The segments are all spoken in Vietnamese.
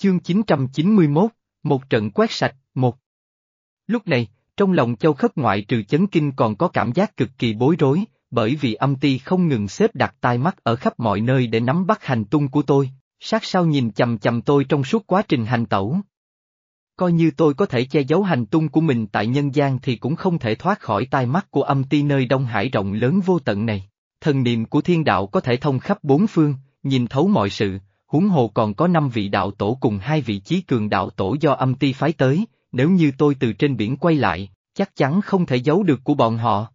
Chương 991, một trận quét sạch, một. Lúc này, trong lòng châu khất ngoại trừ chấn kinh còn có cảm giác cực kỳ bối rối, bởi vì âm ti không ngừng xếp đặt tai mắt ở khắp mọi nơi để nắm bắt hành tung của tôi, sát sao nhìn chầm chầm tôi trong suốt quá trình hành tẩu. Coi như tôi có thể che giấu hành tung của mình tại nhân gian thì cũng không thể thoát khỏi tai mắt của âm ti nơi Đông Hải rộng lớn vô tận này. Thần niệm của thiên đạo có thể thông khắp bốn phương, nhìn thấu mọi sự, huống hồ còn có năm vị đạo tổ cùng hai vị chí cường đạo tổ do âm ti phái tới, nếu như tôi từ trên biển quay lại, chắc chắn không thể giấu được của bọn họ.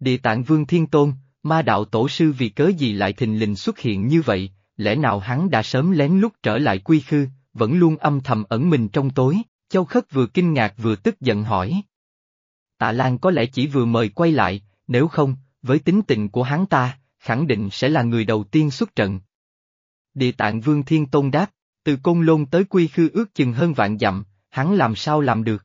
Địa tạng vương thiên tôn, ma đạo tổ sư vì cớ gì lại thình lình xuất hiện như vậy, lẽ nào hắn đã sớm lén lút trở lại quy khư, vẫn luôn âm thầm ẩn mình trong tối, châu khất vừa kinh ngạc vừa tức giận hỏi. Tạ Lan có lẽ chỉ vừa mời quay lại, nếu không, với tính tình của hắn ta, khẳng định sẽ là người đầu tiên xuất trận. Địa tạng vương thiên tôn đáp, từ côn lôn tới quy khư ước chừng hơn vạn dặm, hắn làm sao làm được?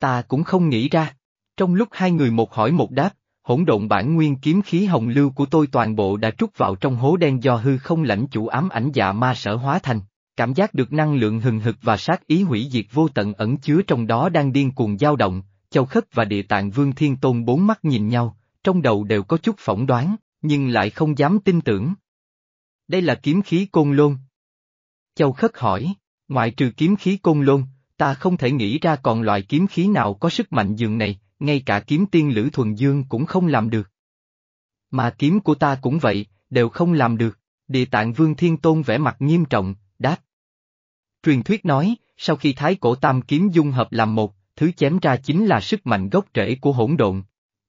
Ta cũng không nghĩ ra. Trong lúc hai người một hỏi một đáp, hỗn độn bản nguyên kiếm khí hồng lưu của tôi toàn bộ đã trút vào trong hố đen do hư không lãnh chủ ám ảnh dạ ma sở hóa thành. Cảm giác được năng lượng hừng hực và sát ý hủy diệt vô tận ẩn chứa trong đó đang điên cuồng dao động, Châu Khất và Địa Tạng Vương Thiên Tôn bốn mắt nhìn nhau, trong đầu đều có chút phỏng đoán, nhưng lại không dám tin tưởng. Đây là kiếm khí côn lôn. Châu Khất hỏi, ngoại trừ kiếm khí côn lôn, ta không thể nghĩ ra còn loại kiếm khí nào có sức mạnh dường này, ngay cả kiếm tiên Lữ Thuần Dương cũng không làm được. Mà kiếm của ta cũng vậy, đều không làm được, địa tạng Vương Thiên Tôn vẻ mặt nghiêm trọng, đáp. Truyền thuyết nói, sau khi thái cổ tam kiếm dung hợp làm một, thứ chém ra chính là sức mạnh gốc rễ của hỗn độn.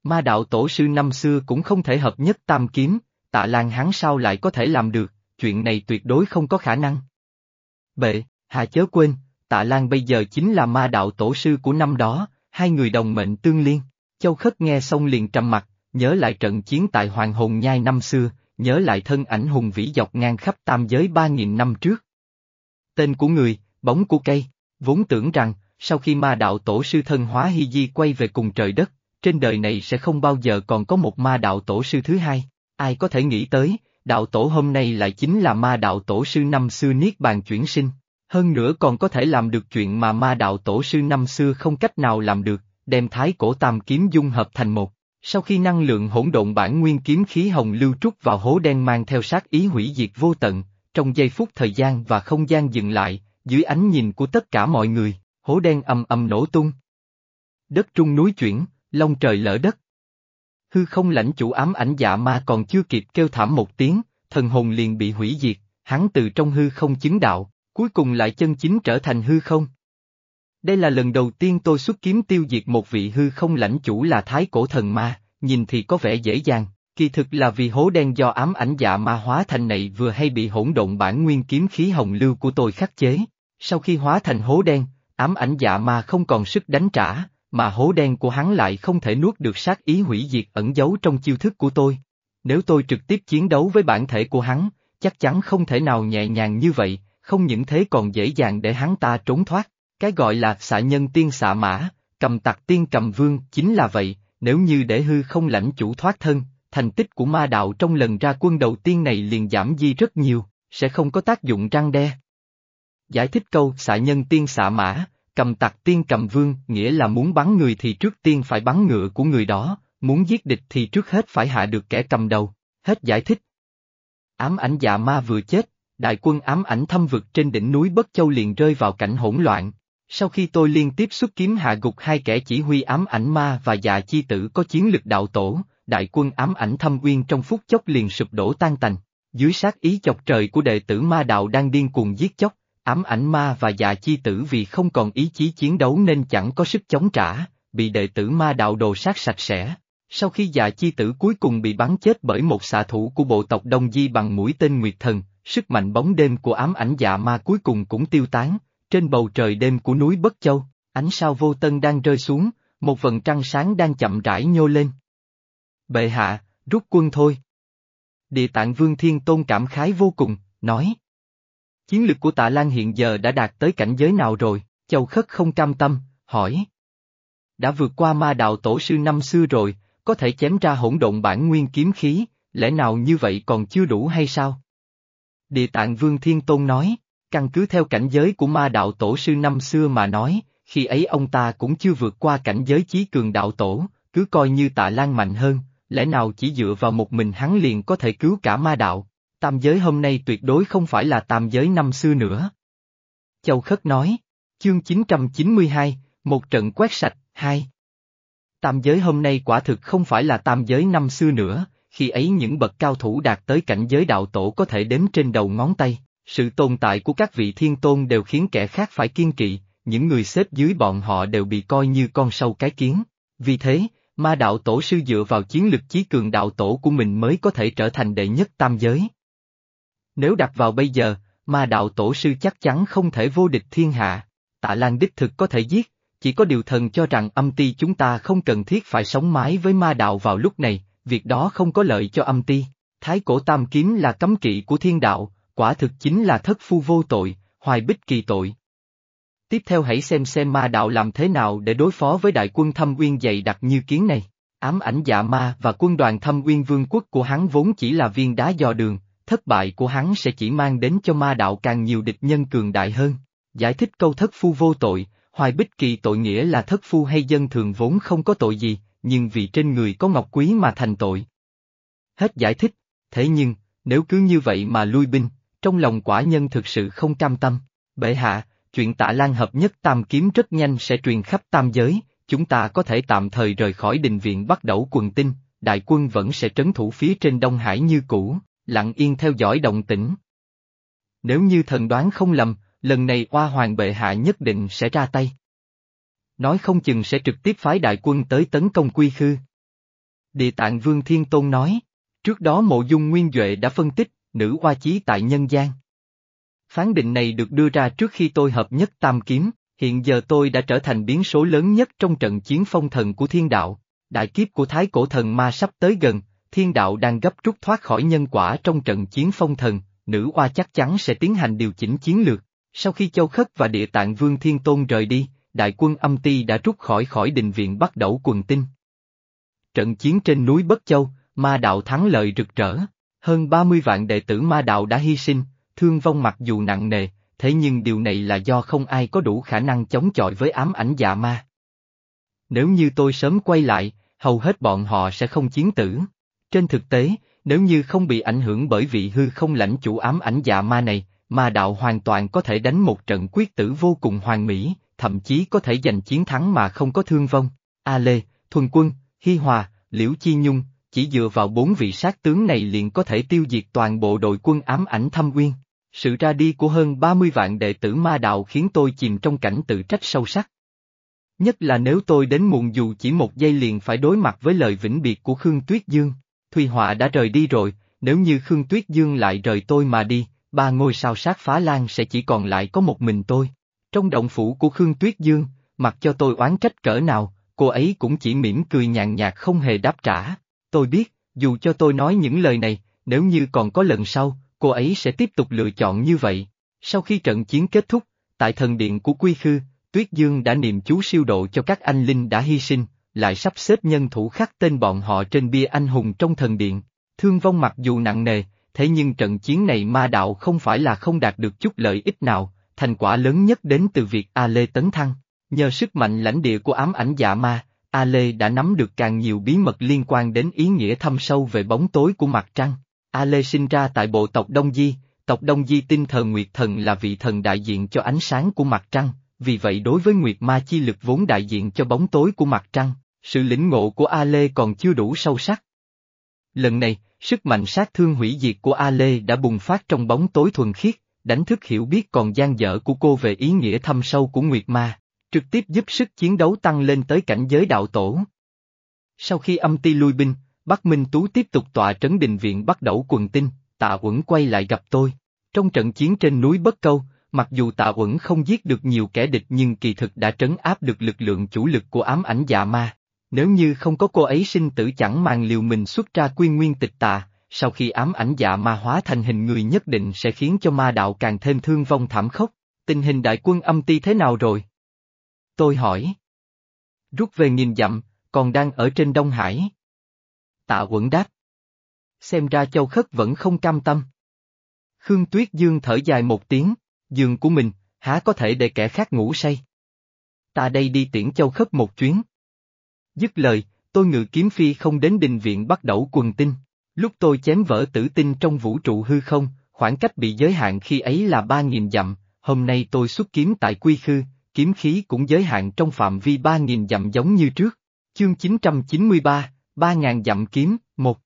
Ma đạo tổ sư năm xưa cũng không thể hợp nhất tam kiếm, tạ lan hắn sao lại có thể làm được, chuyện này tuyệt đối không có khả năng. Bệ, hà chớ quên, tạ lan bây giờ chính là ma đạo tổ sư của năm đó, hai người đồng mệnh tương liên. Châu Khất nghe xong liền trầm mặt, nhớ lại trận chiến tại Hoàng Hồn Nhai năm xưa, nhớ lại thân ảnh hùng vĩ dọc ngang khắp tam giới ba nghìn năm trước. Tên của người, bóng của cây, vốn tưởng rằng, sau khi ma đạo tổ sư thân hóa Hy Di quay về cùng trời đất, trên đời này sẽ không bao giờ còn có một ma đạo tổ sư thứ hai, ai có thể nghĩ tới, đạo tổ hôm nay lại chính là ma đạo tổ sư năm xưa Niết Bàn chuyển sinh, hơn nữa còn có thể làm được chuyện mà ma đạo tổ sư năm xưa không cách nào làm được, đem thái cổ tam kiếm dung hợp thành một. Sau khi năng lượng hỗn độn bản nguyên kiếm khí hồng lưu trút vào hố đen mang theo sát ý hủy diệt vô tận, trong giây phút thời gian và không gian dừng lại, dưới ánh nhìn của tất cả mọi người, hố đen âm âm nổ tung. Đất trung núi chuyển, long trời lỡ đất. Hư không lãnh chủ ám ảnh dạ ma còn chưa kịp kêu thảm một tiếng, thần hồn liền bị hủy diệt, hắn từ trong hư không chứng đạo, cuối cùng lại chân chính trở thành hư không. Đây là lần đầu tiên tôi xuất kiếm tiêu diệt một vị hư không lãnh chủ là thái cổ thần ma, nhìn thì có vẻ dễ dàng, kỳ thực là vì hố đen do ám ảnh dạ ma hóa thành này vừa hay bị hỗn độn bản nguyên kiếm khí hồng lưu của tôi khắc chế. Sau khi hóa thành hố đen, ám ảnh dạ ma không còn sức đánh trả, mà hố đen của hắn lại không thể nuốt được sát ý hủy diệt ẩn giấu trong chiêu thức của tôi. Nếu tôi trực tiếp chiến đấu với bản thể của hắn, chắc chắn không thể nào nhẹ nhàng như vậy, không những thế còn dễ dàng để hắn ta trốn thoát. Cái gọi là xạ nhân tiên xạ mã, cầm tặc tiên cầm vương chính là vậy, nếu như để hư không lãnh chủ thoát thân, thành tích của ma đạo trong lần ra quân đầu tiên này liền giảm di rất nhiều, sẽ không có tác dụng răng đe. Giải thích câu xạ nhân tiên xạ mã, cầm tặc tiên cầm vương nghĩa là muốn bắn người thì trước tiên phải bắn ngựa của người đó, muốn giết địch thì trước hết phải hạ được kẻ cầm đầu, hết giải thích. Ám ảnh dạ ma vừa chết, đại quân ám ảnh thâm vực trên đỉnh núi Bất Châu liền rơi vào cảnh hỗn loạn. Sau khi tôi liên tiếp xuất kiếm hạ gục hai kẻ chỉ huy ám ảnh ma và dạ chi tử có chiến lực đạo tổ, đại quân ám ảnh thâm uyên trong phút chốc liền sụp đổ tan tành. Dưới sát ý chọc trời của đệ tử ma đạo đang điên cuồng giết chóc, ám ảnh ma và dạ chi tử vì không còn ý chí chiến đấu nên chẳng có sức chống trả, bị đệ tử ma đạo đồ sát sạch sẽ. Sau khi dạ chi tử cuối cùng bị bắn chết bởi một xạ thủ của bộ tộc Đông Di bằng mũi tên Nguyệt Thần, sức mạnh bóng đêm của ám ảnh dạ ma cuối cùng cũng tiêu tán, trên bầu trời đêm của núi Bất Châu, ánh sao vô tân đang rơi xuống, một vần trăng sáng đang chậm rãi nhô lên. Bệ hạ, rút quân thôi. Địa tạng vương thiên tôn cảm khái vô cùng, nói. Chiến lực của tạ Lan hiện giờ đã đạt tới cảnh giới nào rồi, châu khất không cam tâm, hỏi. Đã vượt qua ma đạo tổ sư năm xưa rồi, có thể chém ra hỗn độn bản nguyên kiếm khí, lẽ nào như vậy còn chưa đủ hay sao? Địa tạng Vương Thiên Tôn nói, Căn cứ theo cảnh giới của ma đạo tổ sư năm xưa mà nói, khi ấy ông ta cũng chưa vượt qua cảnh giới chí cường đạo tổ, cứ coi như tạ lan mạnh hơn, lẽ nào chỉ dựa vào một mình hắn liền có thể cứu cả ma đạo. Tam giới hôm nay tuyệt đối không phải là tam giới năm xưa nữa. Châu Khất nói, chương 992, một trận quét sạch, hai. Tam giới hôm nay quả thực không phải là tam giới năm xưa nữa, khi ấy những bậc cao thủ đạt tới cảnh giới đạo tổ có thể đếm trên đầu ngón tay, sự tồn tại của các vị thiên tôn đều khiến kẻ khác phải kiên kỵ, những người xếp dưới bọn họ đều bị coi như con sâu cái kiến. Vì thế, ma đạo tổ sư dựa vào chiến lực chí cường đạo tổ của mình mới có thể trở thành đệ nhất tam giới. Nếu đặt vào bây giờ, ma đạo tổ sư chắc chắn không thể vô địch thiên hạ. Tạ Lan đích thực có thể giết, chỉ có điều thần cho rằng âm ti chúng ta không cần thiết phải sống mái với ma đạo vào lúc này, việc đó không có lợi cho âm ti. Thái cổ tam kiếm là cấm kỵ của thiên đạo, quả thực chính là thất phu vô tội, hoài bích kỳ tội. Tiếp theo hãy xem xem ma đạo làm thế nào để đối phó với đại quân thâm uyên dày đặc như kiến này. Ám ảnh dạ ma và quân đoàn thâm uyên vương quốc của hắn vốn chỉ là viên đá dò đường, thất bại của hắn sẽ chỉ mang đến cho ma đạo càng nhiều địch nhân cường đại hơn. Giải thích câu thất phu vô tội, hoài bích kỳ tội nghĩa là thất phu hay dân thường vốn không có tội gì, nhưng vì trên người có ngọc quý mà thành tội. Hết giải thích, thế nhưng, nếu cứ như vậy mà lui binh, trong lòng quả nhân thực sự không cam tâm. Bệ hạ, chuyện tạ lan hợp nhất tam kiếm rất nhanh sẽ truyền khắp tam giới, chúng ta có thể tạm thời rời khỏi đình viện bắt đầu quần tinh, đại quân vẫn sẽ trấn thủ phía trên Đông Hải như cũ, lặng yên theo dõi động tĩnh. Nếu như thần đoán không lầm, lần này oa hoàng bệ hạ nhất định sẽ ra tay. Nói không chừng sẽ trực tiếp phái đại quân tới tấn công quy khư. Địa tạng Vương Thiên Tôn nói, trước đó mộ dung nguyên Duệ đã phân tích, nữ oa chí tại nhân gian. Phán định này được đưa ra trước khi tôi hợp nhất tam kiếm, hiện giờ tôi đã trở thành biến số lớn nhất trong trận chiến phong thần của thiên đạo. Đại kiếp của thái cổ thần ma sắp tới gần, thiên đạo đang gấp rút thoát khỏi nhân quả trong trận chiến phong thần, nữ oa chắc chắn sẽ tiến hành điều chỉnh chiến lược. Sau khi Châu Khất và Địa Tạng Vương Thiên Tôn rời đi, đại quân âm ti đã rút khỏi khỏi đình viện bắt đầu quần tinh. Trận chiến trên núi Bất Châu, ma đạo thắng lợi rực rỡ, hơn 30 vạn đệ tử ma đạo đã hy sinh, thương vong mặc dù nặng nề, thế nhưng điều này là do không ai có đủ khả năng chống chọi với ám ảnh dạ ma. Nếu như tôi sớm quay lại, hầu hết bọn họ sẽ không chiến tử. Trên thực tế, nếu như không bị ảnh hưởng bởi vị hư không lãnh chủ ám ảnh dạ ma này, ma đạo hoàn toàn có thể đánh một trận quyết tử vô cùng hoàn mỹ, thậm chí có thể giành chiến thắng mà không có thương vong. A Lê, Thuần Quân, Hi Hòa, Liễu Chi Nhung, chỉ dựa vào bốn vị sát tướng này liền có thể tiêu diệt toàn bộ đội quân ám ảnh thâm uyên. Sự ra đi của hơn 30 vạn đệ tử ma đạo khiến tôi chìm trong cảnh tự trách sâu sắc. Nhất là nếu tôi đến muộn dù chỉ một giây liền phải đối mặt với lời vĩnh biệt của Khương Tuyết Dương, Thùy Họa đã rời đi rồi, nếu như Khương Tuyết Dương lại rời tôi mà đi, ba ngôi sao sát phá lan sẽ chỉ còn lại có một mình tôi. Trong động phủ của Khương Tuyết Dương, mặc cho tôi oán trách cỡ nào, cô ấy cũng chỉ mỉm cười nhàn nhạt không hề đáp trả. Tôi biết, dù cho tôi nói những lời này, nếu như còn có lần sau, cô ấy sẽ tiếp tục lựa chọn như vậy. Sau khi trận chiến kết thúc, tại thần điện của Quy Khư, Tuyết Dương đã niệm chú siêu độ cho các anh linh đã hy sinh, lại sắp xếp nhân thủ khắc tên bọn họ trên bia anh hùng trong thần điện. Thương vong mặc dù nặng nề, thế nhưng trận chiến này ma đạo không phải là không đạt được chút lợi ích nào, thành quả lớn nhất đến từ việc A Lê tấn thăng. Nhờ sức mạnh lãnh địa của ám ảnh dạ ma, A Lê đã nắm được càng nhiều bí mật liên quan đến ý nghĩa thâm sâu về bóng tối của mặt trăng. A Lê sinh ra tại bộ tộc Đông Di, tộc Đông Di tin thờ Nguyệt Thần là vị thần đại diện cho ánh sáng của mặt trăng, vì vậy đối với Nguyệt Ma chi lực vốn đại diện cho bóng tối của mặt trăng, sự lĩnh ngộ của A Lê còn chưa đủ sâu sắc. Lần này, sức mạnh sát thương hủy diệt của A Lê đã bùng phát trong bóng tối thuần khiết, đánh thức hiểu biết còn gian dở của cô về ý nghĩa thâm sâu của Nguyệt Ma, trực tiếp giúp sức chiến đấu tăng lên tới cảnh giới đạo tổ. Sau khi âm ti lui binh, Bắc Minh Tú tiếp tục tọa trấn đình viện bắt đầu quần tinh, tạ uẩn quay lại gặp tôi. Trong trận chiến trên núi Bất Câu, mặc dù tạ uẩn không giết được nhiều kẻ địch nhưng kỳ thực đã trấn áp được lực lượng chủ lực của ám ảnh dạ ma. Nếu như không có cô ấy sinh tử chẳng màng liều mình xuất ra quy nguyên tịch tà, sau khi ám ảnh dạ ma hóa thành hình người nhất định sẽ khiến cho ma đạo càng thêm thương vong thảm khốc. Tình hình đại quân âm ti thế nào rồi? Tôi hỏi. Rút về nghìn dặm, còn đang ở trên Đông Hải. Tạ quẩn đáp. Xem ra châu khất vẫn không cam tâm. Khương Tuyết Dương thở dài một tiếng, giường của mình, há có thể để kẻ khác ngủ say. Ta đây đi tiễn châu khất một chuyến. Dứt lời, tôi ngự kiếm phi không đến đình viện bắt đầu quần tinh. Lúc tôi chém vỡ tử tinh trong vũ trụ hư không, khoảng cách bị giới hạn khi ấy là ba nghìn dặm, hôm nay tôi xuất kiếm tại quy khư, kiếm khí cũng giới hạn trong phạm vi ba nghìn dặm giống như trước. Chương 993, ba ngàn dặm kiếm, một.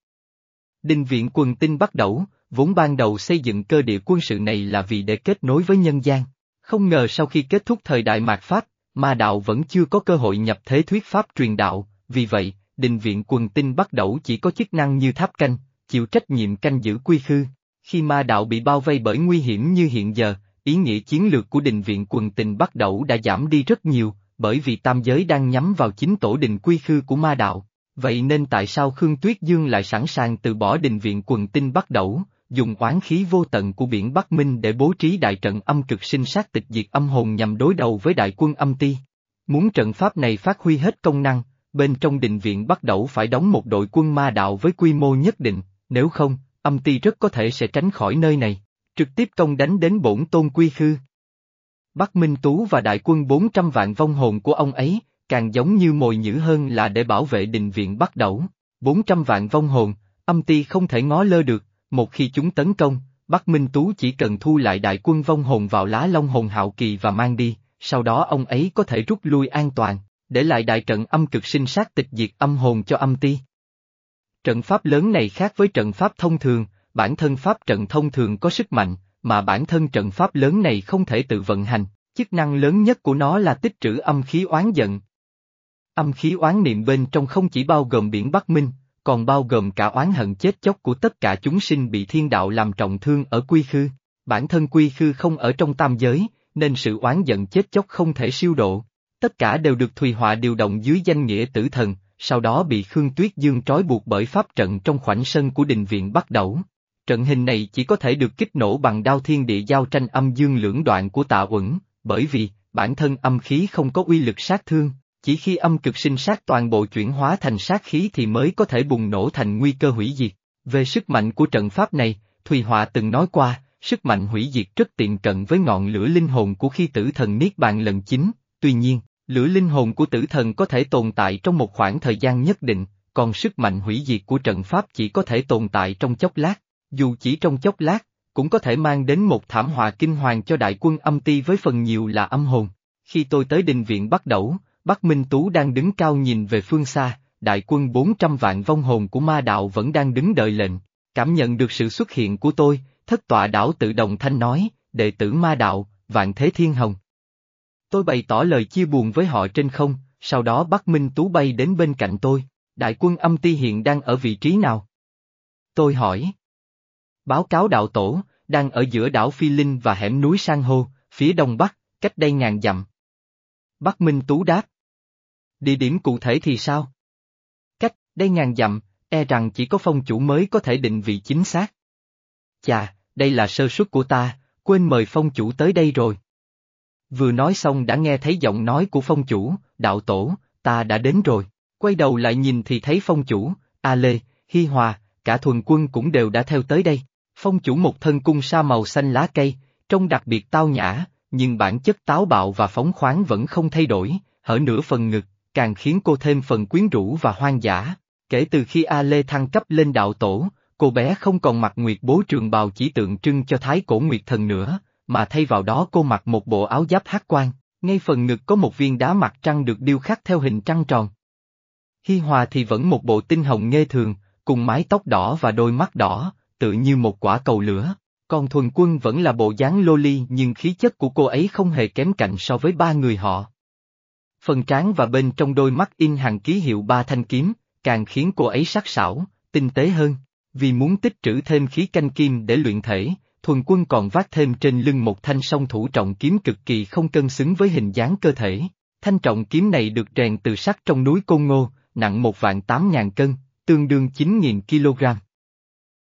Đình viện quần tinh bắt đầu, vốn ban đầu xây dựng cơ địa quân sự này là vì để kết nối với nhân gian. Không ngờ sau khi kết thúc thời đại mạt Pháp, ma đạo vẫn chưa có cơ hội nhập thế thuyết Pháp truyền đạo, vì vậy, đình viện quần tinh bắt đầu chỉ có chức năng như tháp canh, chịu trách nhiệm canh giữ quy khư. Khi ma đạo bị bao vây bởi nguy hiểm như hiện giờ, ý nghĩa chiến lược của đình viện quần tinh bắt đầu đã giảm đi rất nhiều, bởi vì tam giới đang nhắm vào chính tổ đình quy khư của ma đạo. Vậy nên tại sao Khương Tuyết Dương lại sẵn sàng từ bỏ đình viện quần tinh bắt đầu, dùng oán khí vô tận của biển Bắc Minh để bố trí đại trận âm cực sinh sát tịch diệt âm hồn nhằm đối đầu với đại quân âm ti. Muốn trận pháp này phát huy hết công năng, bên trong đình viện bắt đầu phải đóng một đội quân ma đạo với quy mô nhất định, nếu không, âm ti rất có thể sẽ tránh khỏi nơi này, trực tiếp công đánh đến bổn tôn quy khư. Bắc Minh Tú và đại quân 400 vạn vong hồn của ông ấy, càng giống như mồi nhữ hơn là để bảo vệ đình viện bắt đầu. 400 vạn vong hồn, âm ti không thể ngó lơ được, một khi chúng tấn công, Bắc Minh Tú chỉ cần thu lại đại quân vong hồn vào lá long hồn hạo kỳ và mang đi, sau đó ông ấy có thể rút lui an toàn, để lại đại trận âm cực sinh sát tịch diệt âm hồn cho âm ti. Trận pháp lớn này khác với trận pháp thông thường, bản thân pháp trận thông thường có sức mạnh, mà bản thân trận pháp lớn này không thể tự vận hành, chức năng lớn nhất của nó là tích trữ âm khí oán giận. Âm khí oán niệm bên trong không chỉ bao gồm biển Bắc Minh, còn bao gồm cả oán hận chết chóc của tất cả chúng sinh bị thiên đạo làm trọng thương ở quy khư. Bản thân quy khư không ở trong tam giới, nên sự oán giận chết chóc không thể siêu độ. Tất cả đều được Thùy Họa điều động dưới danh nghĩa tử thần, sau đó bị Khương Tuyết Dương trói buộc bởi pháp trận trong khoảnh sân của đình viện bắt đầu. Trận hình này chỉ có thể được kích nổ bằng đao thiên địa giao tranh âm dương lưỡng đoạn của tạ uẩn, bởi vì, bản thân âm khí không có uy lực sát thương, chỉ khi âm cực sinh sát toàn bộ chuyển hóa thành sát khí thì mới có thể bùng nổ thành nguy cơ hủy diệt. Về sức mạnh của trận pháp này, Thùy Họa từng nói qua, sức mạnh hủy diệt rất tiện cận với ngọn lửa linh hồn của khi tử thần Niết Bàn lần chính, tuy nhiên, lửa linh hồn của tử thần có thể tồn tại trong một khoảng thời gian nhất định, còn sức mạnh hủy diệt của trận pháp chỉ có thể tồn tại trong chốc lát, dù chỉ trong chốc lát, cũng có thể mang đến một thảm họa kinh hoàng cho đại quân âm ti với phần nhiều là âm hồn. Khi tôi tới đình viện bắt đầu, Bắc Minh Tú đang đứng cao nhìn về phương xa, đại quân 400 vạn vong hồn của ma đạo vẫn đang đứng đợi lệnh. Cảm nhận được sự xuất hiện của tôi, thất tọa đảo tự động thanh nói, đệ tử ma đạo, vạn thế thiên hồng. Tôi bày tỏ lời chia buồn với họ trên không, sau đó Bắc Minh Tú bay đến bên cạnh tôi, đại quân âm ti hiện đang ở vị trí nào? Tôi hỏi. Báo cáo đạo tổ, đang ở giữa đảo Phi Linh và hẻm núi Sang Hô, phía đông bắc, cách đây ngàn dặm. Bắc Minh Tú đáp. Địa điểm cụ thể thì sao? Cách, đây ngàn dặm, e rằng chỉ có phong chủ mới có thể định vị chính xác. Chà, đây là sơ suất của ta, quên mời phong chủ tới đây rồi. Vừa nói xong đã nghe thấy giọng nói của phong chủ, đạo tổ, ta đã đến rồi, quay đầu lại nhìn thì thấy phong chủ, A Lê, Hi Hòa, cả thuần quân cũng đều đã theo tới đây. Phong chủ một thân cung sa màu xanh lá cây, trông đặc biệt tao nhã, nhưng bản chất táo bạo và phóng khoáng vẫn không thay đổi, hở nửa phần ngực, càng khiến cô thêm phần quyến rũ và hoang dã. Kể từ khi A Lê thăng cấp lên đạo tổ, cô bé không còn mặc nguyệt bố trường bào chỉ tượng trưng cho thái cổ nguyệt thần nữa, mà thay vào đó cô mặc một bộ áo giáp hát quan, ngay phần ngực có một viên đá mặt trăng được điêu khắc theo hình trăng tròn. Hi Hòa thì vẫn một bộ tinh hồng nghê thường, cùng mái tóc đỏ và đôi mắt đỏ, tự như một quả cầu lửa. Còn thuần quân vẫn là bộ dáng loli, nhưng khí chất của cô ấy không hề kém cạnh so với ba người họ. Phần trán và bên trong đôi mắt in hàng ký hiệu ba thanh kiếm, càng khiến cô ấy sắc sảo, tinh tế hơn. Vì muốn tích trữ thêm khí canh kim để luyện thể, thuần quân còn vác thêm trên lưng một thanh song thủ trọng kiếm cực kỳ không cân xứng với hình dáng cơ thể. Thanh trọng kiếm này được rèn từ sắt trong núi Côn Ngô, nặng một vạn tám ngàn cân, tương đương 9.000 kg.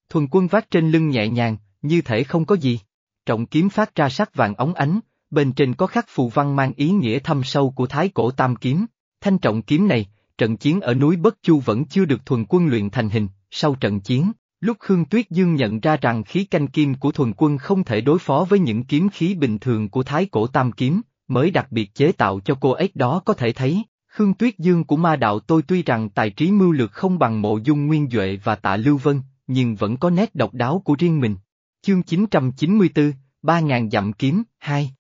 Thuần quân vác trên lưng nhẹ nhàng, như thể không có gì. Trọng kiếm phát ra sắc vàng ống ánh, bên trên có khắc phù văn mang ý nghĩa thâm sâu của thái cổ tam kiếm. Thanh trọng kiếm này, trận chiến ở núi Bất Chu vẫn chưa được thuần quân luyện thành hình, sau trận chiến, Lúc Khương Tuyết Dương nhận ra rằng khí canh kim của thuần quân không thể đối phó với những kiếm khí bình thường của thái cổ tam kiếm, mới đặc biệt chế tạo cho cô ấy đó có thể thấy, Khương Tuyết Dương của ma đạo tôi tuy rằng tài trí mưu lược không bằng mộ dung nguyên Duệ và tạ Lưu Vân, nhưng vẫn có nét độc đáo của riêng mình. Chương 994, 3.000 dặm kiếm, 2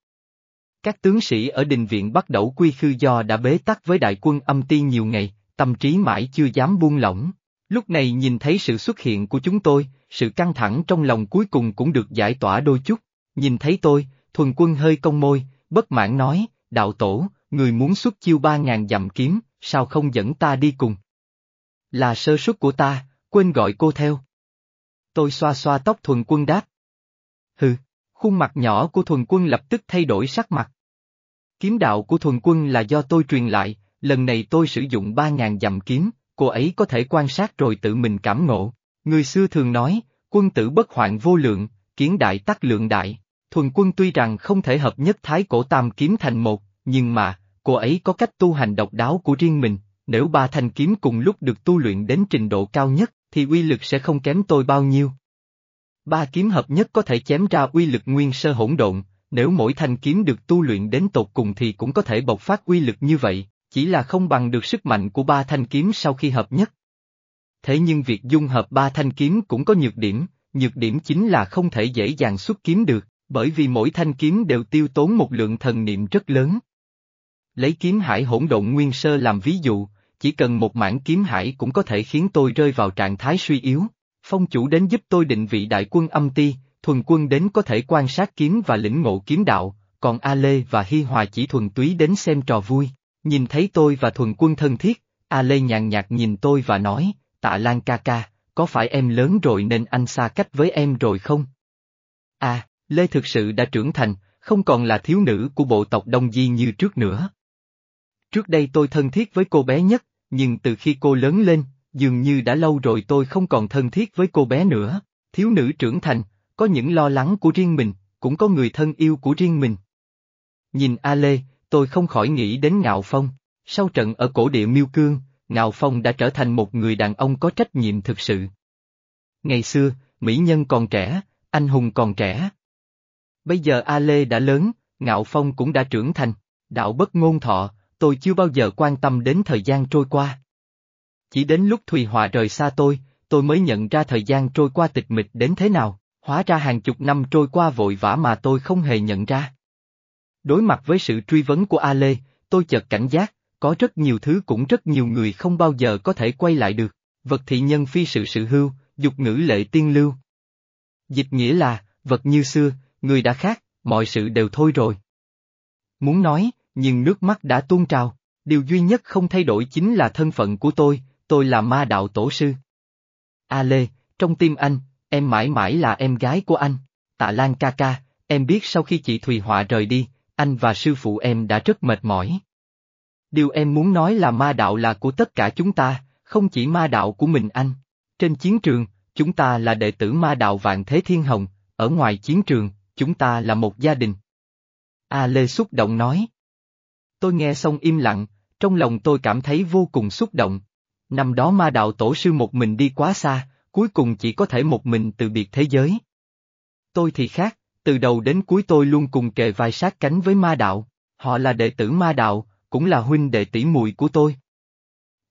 các tướng sĩ ở đình viện bắt đầu quy khư do đã bế tắc với đại quân âm ti nhiều ngày, tâm trí mãi chưa dám buông lỏng. Lúc này nhìn thấy sự xuất hiện của chúng tôi, sự căng thẳng trong lòng cuối cùng cũng được giải tỏa đôi chút. Nhìn thấy tôi, thuần quân hơi cong môi, bất mãn nói, đạo tổ, người muốn xuất chiêu ba ngàn dặm kiếm, sao không dẫn ta đi cùng? Là sơ suất của ta, quên gọi cô theo. Tôi xoa xoa tóc thuần quân đáp. Hừ, khuôn mặt nhỏ của thuần quân lập tức thay đổi sắc mặt. Kiếm đạo của thuần quân là do tôi truyền lại, lần này tôi sử dụng ba ngàn dặm kiếm, cô ấy có thể quan sát rồi tự mình cảm ngộ. Người xưa thường nói, quân tử bất hoạn vô lượng, kiến đại tắc lượng đại. Thuần quân tuy rằng không thể hợp nhất thái cổ tam kiếm thành một, nhưng mà, cô ấy có cách tu hành độc đáo của riêng mình, nếu ba thanh kiếm cùng lúc được tu luyện đến trình độ cao nhất, thì uy lực sẽ không kém tôi bao nhiêu. Ba kiếm hợp nhất có thể chém ra uy lực nguyên sơ hỗn độn, nếu mỗi thanh kiếm được tu luyện đến tột cùng thì cũng có thể bộc phát uy lực như vậy, chỉ là không bằng được sức mạnh của ba thanh kiếm sau khi hợp nhất. Thế nhưng việc dung hợp ba thanh kiếm cũng có nhược điểm, nhược điểm chính là không thể dễ dàng xuất kiếm được, bởi vì mỗi thanh kiếm đều tiêu tốn một lượng thần niệm rất lớn. Lấy kiếm hải hỗn độn nguyên sơ làm ví dụ, chỉ cần một mảng kiếm hải cũng có thể khiến tôi rơi vào trạng thái suy yếu. Phong chủ đến giúp tôi định vị đại quân âm ti, thuần quân đến có thể quan sát kiếm và lĩnh ngộ kiếm đạo, còn A Lê và Hi Hòa chỉ thuần túy đến xem trò vui. Nhìn thấy tôi và thuần quân thân thiết, A Lê nhàn nhạt nhìn tôi và nói, tạ Lan ca ca, có phải em lớn rồi nên anh xa cách với em rồi không? À, Lê thực sự đã trưởng thành, không còn là thiếu nữ của bộ tộc Đông Di như trước nữa. Trước đây tôi thân thiết với cô bé nhất, nhưng từ khi cô lớn lên, dường như đã lâu rồi tôi không còn thân thiết với cô bé nữa. Thiếu nữ trưởng thành, có những lo lắng của riêng mình, cũng có người thân yêu của riêng mình. Nhìn A Lê, tôi không khỏi nghĩ đến Ngạo Phong. Sau trận ở cổ địa Miêu Cương, Ngạo Phong đã trở thành một người đàn ông có trách nhiệm thực sự. Ngày xưa, Mỹ Nhân còn trẻ, anh hùng còn trẻ. Bây giờ A Lê đã lớn, Ngạo Phong cũng đã trưởng thành, đạo bất ngôn thọ, tôi chưa bao giờ quan tâm đến thời gian trôi qua. Chỉ đến lúc Thùy Hòa rời xa tôi, tôi mới nhận ra thời gian trôi qua tịch mịch đến thế nào, hóa ra hàng chục năm trôi qua vội vã mà tôi không hề nhận ra. Đối mặt với sự truy vấn của A Lê, tôi chợt cảnh giác, có rất nhiều thứ cũng rất nhiều người không bao giờ có thể quay lại được, vật thị nhân phi sự sự hưu, dục ngữ lệ tiên lưu. Dịch nghĩa là, vật như xưa, người đã khác, mọi sự đều thôi rồi. Muốn nói, nhưng nước mắt đã tuôn trào, điều duy nhất không thay đổi chính là thân phận của tôi, tôi là ma đạo tổ sư. A Lê, trong tim anh, em mãi mãi là em gái của anh. Tạ Lan ca ca, em biết sau khi chị Thùy Họa rời đi, anh và sư phụ em đã rất mệt mỏi. Điều em muốn nói là ma đạo là của tất cả chúng ta, không chỉ ma đạo của mình anh. Trên chiến trường, chúng ta là đệ tử ma đạo Vạn Thế Thiên Hồng, ở ngoài chiến trường, chúng ta là một gia đình. A Lê xúc động nói. Tôi nghe xong im lặng, trong lòng tôi cảm thấy vô cùng xúc động. Năm đó ma đạo tổ sư một mình đi quá xa, cuối cùng chỉ có thể một mình từ biệt thế giới. Tôi thì khác, từ đầu đến cuối tôi luôn cùng kề vai sát cánh với ma đạo, họ là đệ tử ma đạo, cũng là huynh đệ tỷ muội của tôi.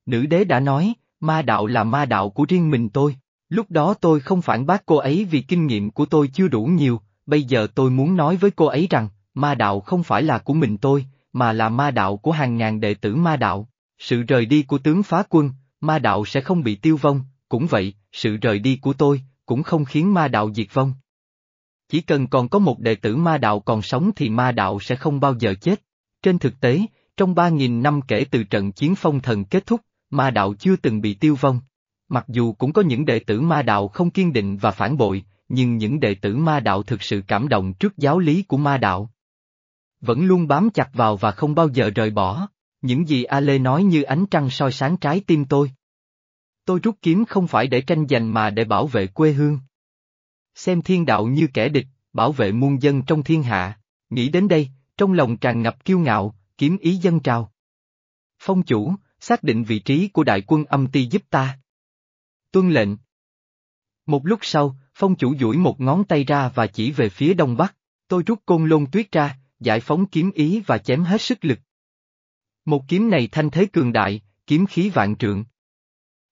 Nữ đế đã nói, ma đạo là ma đạo của riêng mình tôi, lúc đó tôi không phản bác cô ấy vì kinh nghiệm của tôi chưa đủ nhiều, bây giờ tôi muốn nói với cô ấy rằng, ma đạo không phải là của mình tôi, mà là ma đạo của hàng ngàn đệ tử ma đạo. Sự rời đi của tướng phá quân, ma đạo sẽ không bị tiêu vong, cũng vậy, sự rời đi của tôi, cũng không khiến ma đạo diệt vong. Chỉ cần còn có một đệ tử ma đạo còn sống thì ma đạo sẽ không bao giờ chết. Trên thực tế, trong 3.000 năm kể từ trận chiến phong thần kết thúc, ma đạo chưa từng bị tiêu vong. Mặc dù cũng có những đệ tử ma đạo không kiên định và phản bội, nhưng những đệ tử ma đạo thực sự cảm động trước giáo lý của ma đạo. Vẫn luôn bám chặt vào và không bao giờ rời bỏ, những gì A Lê nói như ánh trăng soi sáng trái tim tôi. Tôi rút kiếm không phải để tranh giành mà để bảo vệ quê hương. Xem thiên đạo như kẻ địch, bảo vệ muôn dân trong thiên hạ, nghĩ đến đây, trong lòng tràn ngập kiêu ngạo, kiếm ý dân trào. Phong chủ, xác định vị trí của đại quân âm ti giúp ta. Tuân lệnh. Một lúc sau, phong chủ duỗi một ngón tay ra và chỉ về phía đông bắc, tôi rút côn lôn tuyết ra, giải phóng kiếm ý và chém hết sức lực. Một kiếm này thanh thế cường đại, kiếm khí vạn trượng.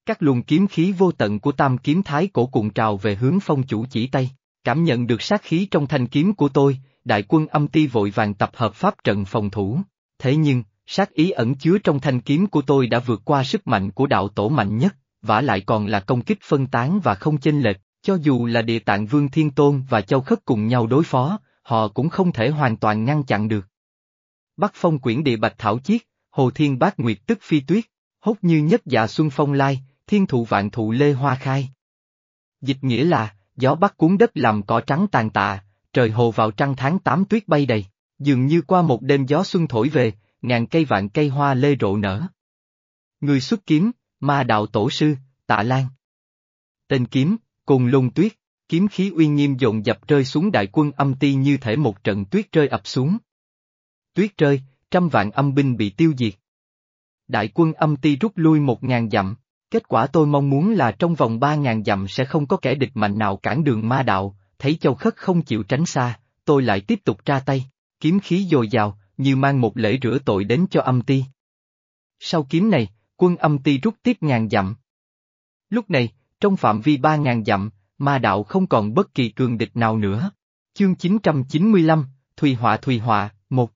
Các luồng kiếm khí vô tận của tam kiếm thái cổ cuộn trào về hướng phong chủ chỉ tay, cảm nhận được sát khí trong thanh kiếm của tôi, đại quân âm ti vội vàng tập hợp pháp trận phòng thủ. Thế nhưng, sát ý ẩn chứa trong thanh kiếm của tôi đã vượt qua sức mạnh của đạo tổ mạnh nhất, vả lại còn là công kích phân tán và không chênh lệch, cho dù là địa tạng vương thiên tôn và châu khất cùng nhau đối phó, họ cũng không thể hoàn toàn ngăn chặn được. Bắc phong quyển địa bạch thảo chiết, hồ thiên bát nguyệt tức phi tuyết, hốt như nhất dạ xuân phong lai, thiên thụ vạn thụ lê hoa khai. Dịch nghĩa là, gió bắc cuốn đất làm cỏ trắng tàn tạ, trời hồ vào trăng tháng tám tuyết bay đầy, dường như qua một đêm gió xuân thổi về, ngàn cây vạn cây hoa lê rộ nở. Người xuất kiếm, ma đạo tổ sư, tạ lan. Tên kiếm, cùng lung tuyết, kiếm khí uy nghiêm dồn dập rơi xuống đại quân âm ti như thể một trận tuyết rơi ập xuống. Tuyết rơi, trăm vạn âm binh bị tiêu diệt. Đại quân âm ti rút lui một ngàn dặm, kết quả tôi mong muốn là trong vòng ba ngàn dặm sẽ không có kẻ địch mạnh nào cản đường ma đạo, thấy châu khất không chịu tránh xa, tôi lại tiếp tục ra tay, kiếm khí dồi dào, như mang một lễ rửa tội đến cho âm ti. Sau kiếm này, quân âm ti rút tiếp ngàn dặm. Lúc này, trong phạm vi ba ngàn dặm, ma đạo không còn bất kỳ cường địch nào nữa. Chương 995, Thùy Họa Thùy Họa, một.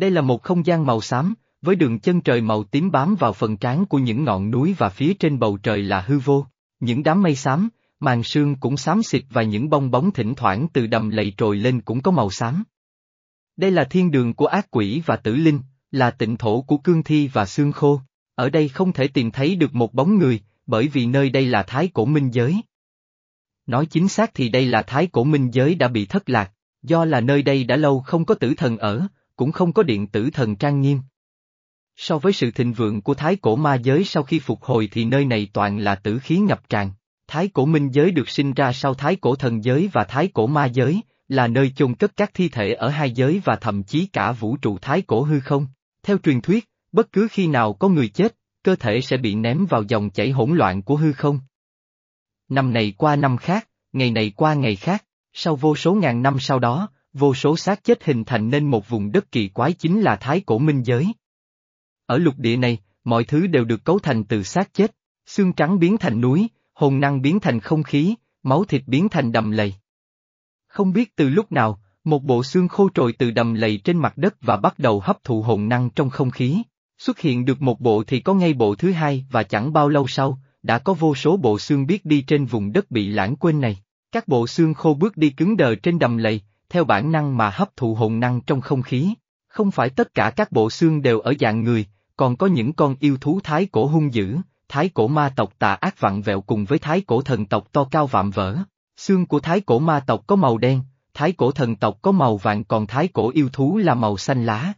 Đây là một không gian màu xám, với đường chân trời màu tím bám vào phần trán của những ngọn núi và phía trên bầu trời là hư vô. Những đám mây xám, màn sương cũng xám xịt và những bong bóng thỉnh thoảng từ đầm lầy trồi lên cũng có màu xám. Đây là thiên đường của ác quỷ và tử linh, là tịnh thổ của cương thi và xương khô. Ở đây không thể tìm thấy được một bóng người, bởi vì nơi đây là thái cổ minh giới. Nói chính xác thì đây là thái cổ minh giới đã bị thất lạc, do là nơi đây đã lâu không có tử thần ở, cũng không có điện tử thần trang nghiêm. So với sự thịnh vượng của thái cổ ma giới sau khi phục hồi thì nơi này toàn là tử khí ngập tràn. Thái cổ minh giới được sinh ra sau thái cổ thần giới và thái cổ ma giới, là nơi chôn cất các thi thể ở hai giới và thậm chí cả vũ trụ thái cổ hư không. Theo truyền thuyết, bất cứ khi nào có người chết, cơ thể sẽ bị ném vào dòng chảy hỗn loạn của hư không. Năm này qua năm khác, ngày này qua ngày khác, sau vô số ngàn năm sau đó, vô số xác chết hình thành nên một vùng đất kỳ quái chính là Thái Cổ Minh Giới. Ở lục địa này, mọi thứ đều được cấu thành từ xác chết, xương trắng biến thành núi, hồn năng biến thành không khí, máu thịt biến thành đầm lầy. Không biết từ lúc nào, một bộ xương khô trồi từ đầm lầy trên mặt đất và bắt đầu hấp thụ hồn năng trong không khí. Xuất hiện được một bộ thì có ngay bộ thứ hai và chẳng bao lâu sau, đã có vô số bộ xương biết đi trên vùng đất bị lãng quên này. Các bộ xương khô bước đi cứng đờ trên đầm lầy, theo bản năng mà hấp thụ hồn năng trong không khí. Không phải tất cả các bộ xương đều ở dạng người, còn có những con yêu thú thái cổ hung dữ, thái cổ ma tộc tà ác vặn vẹo cùng với thái cổ thần tộc to cao vạm vỡ. Xương của thái cổ ma tộc có màu đen, thái cổ thần tộc có màu vàng còn thái cổ yêu thú là màu xanh lá.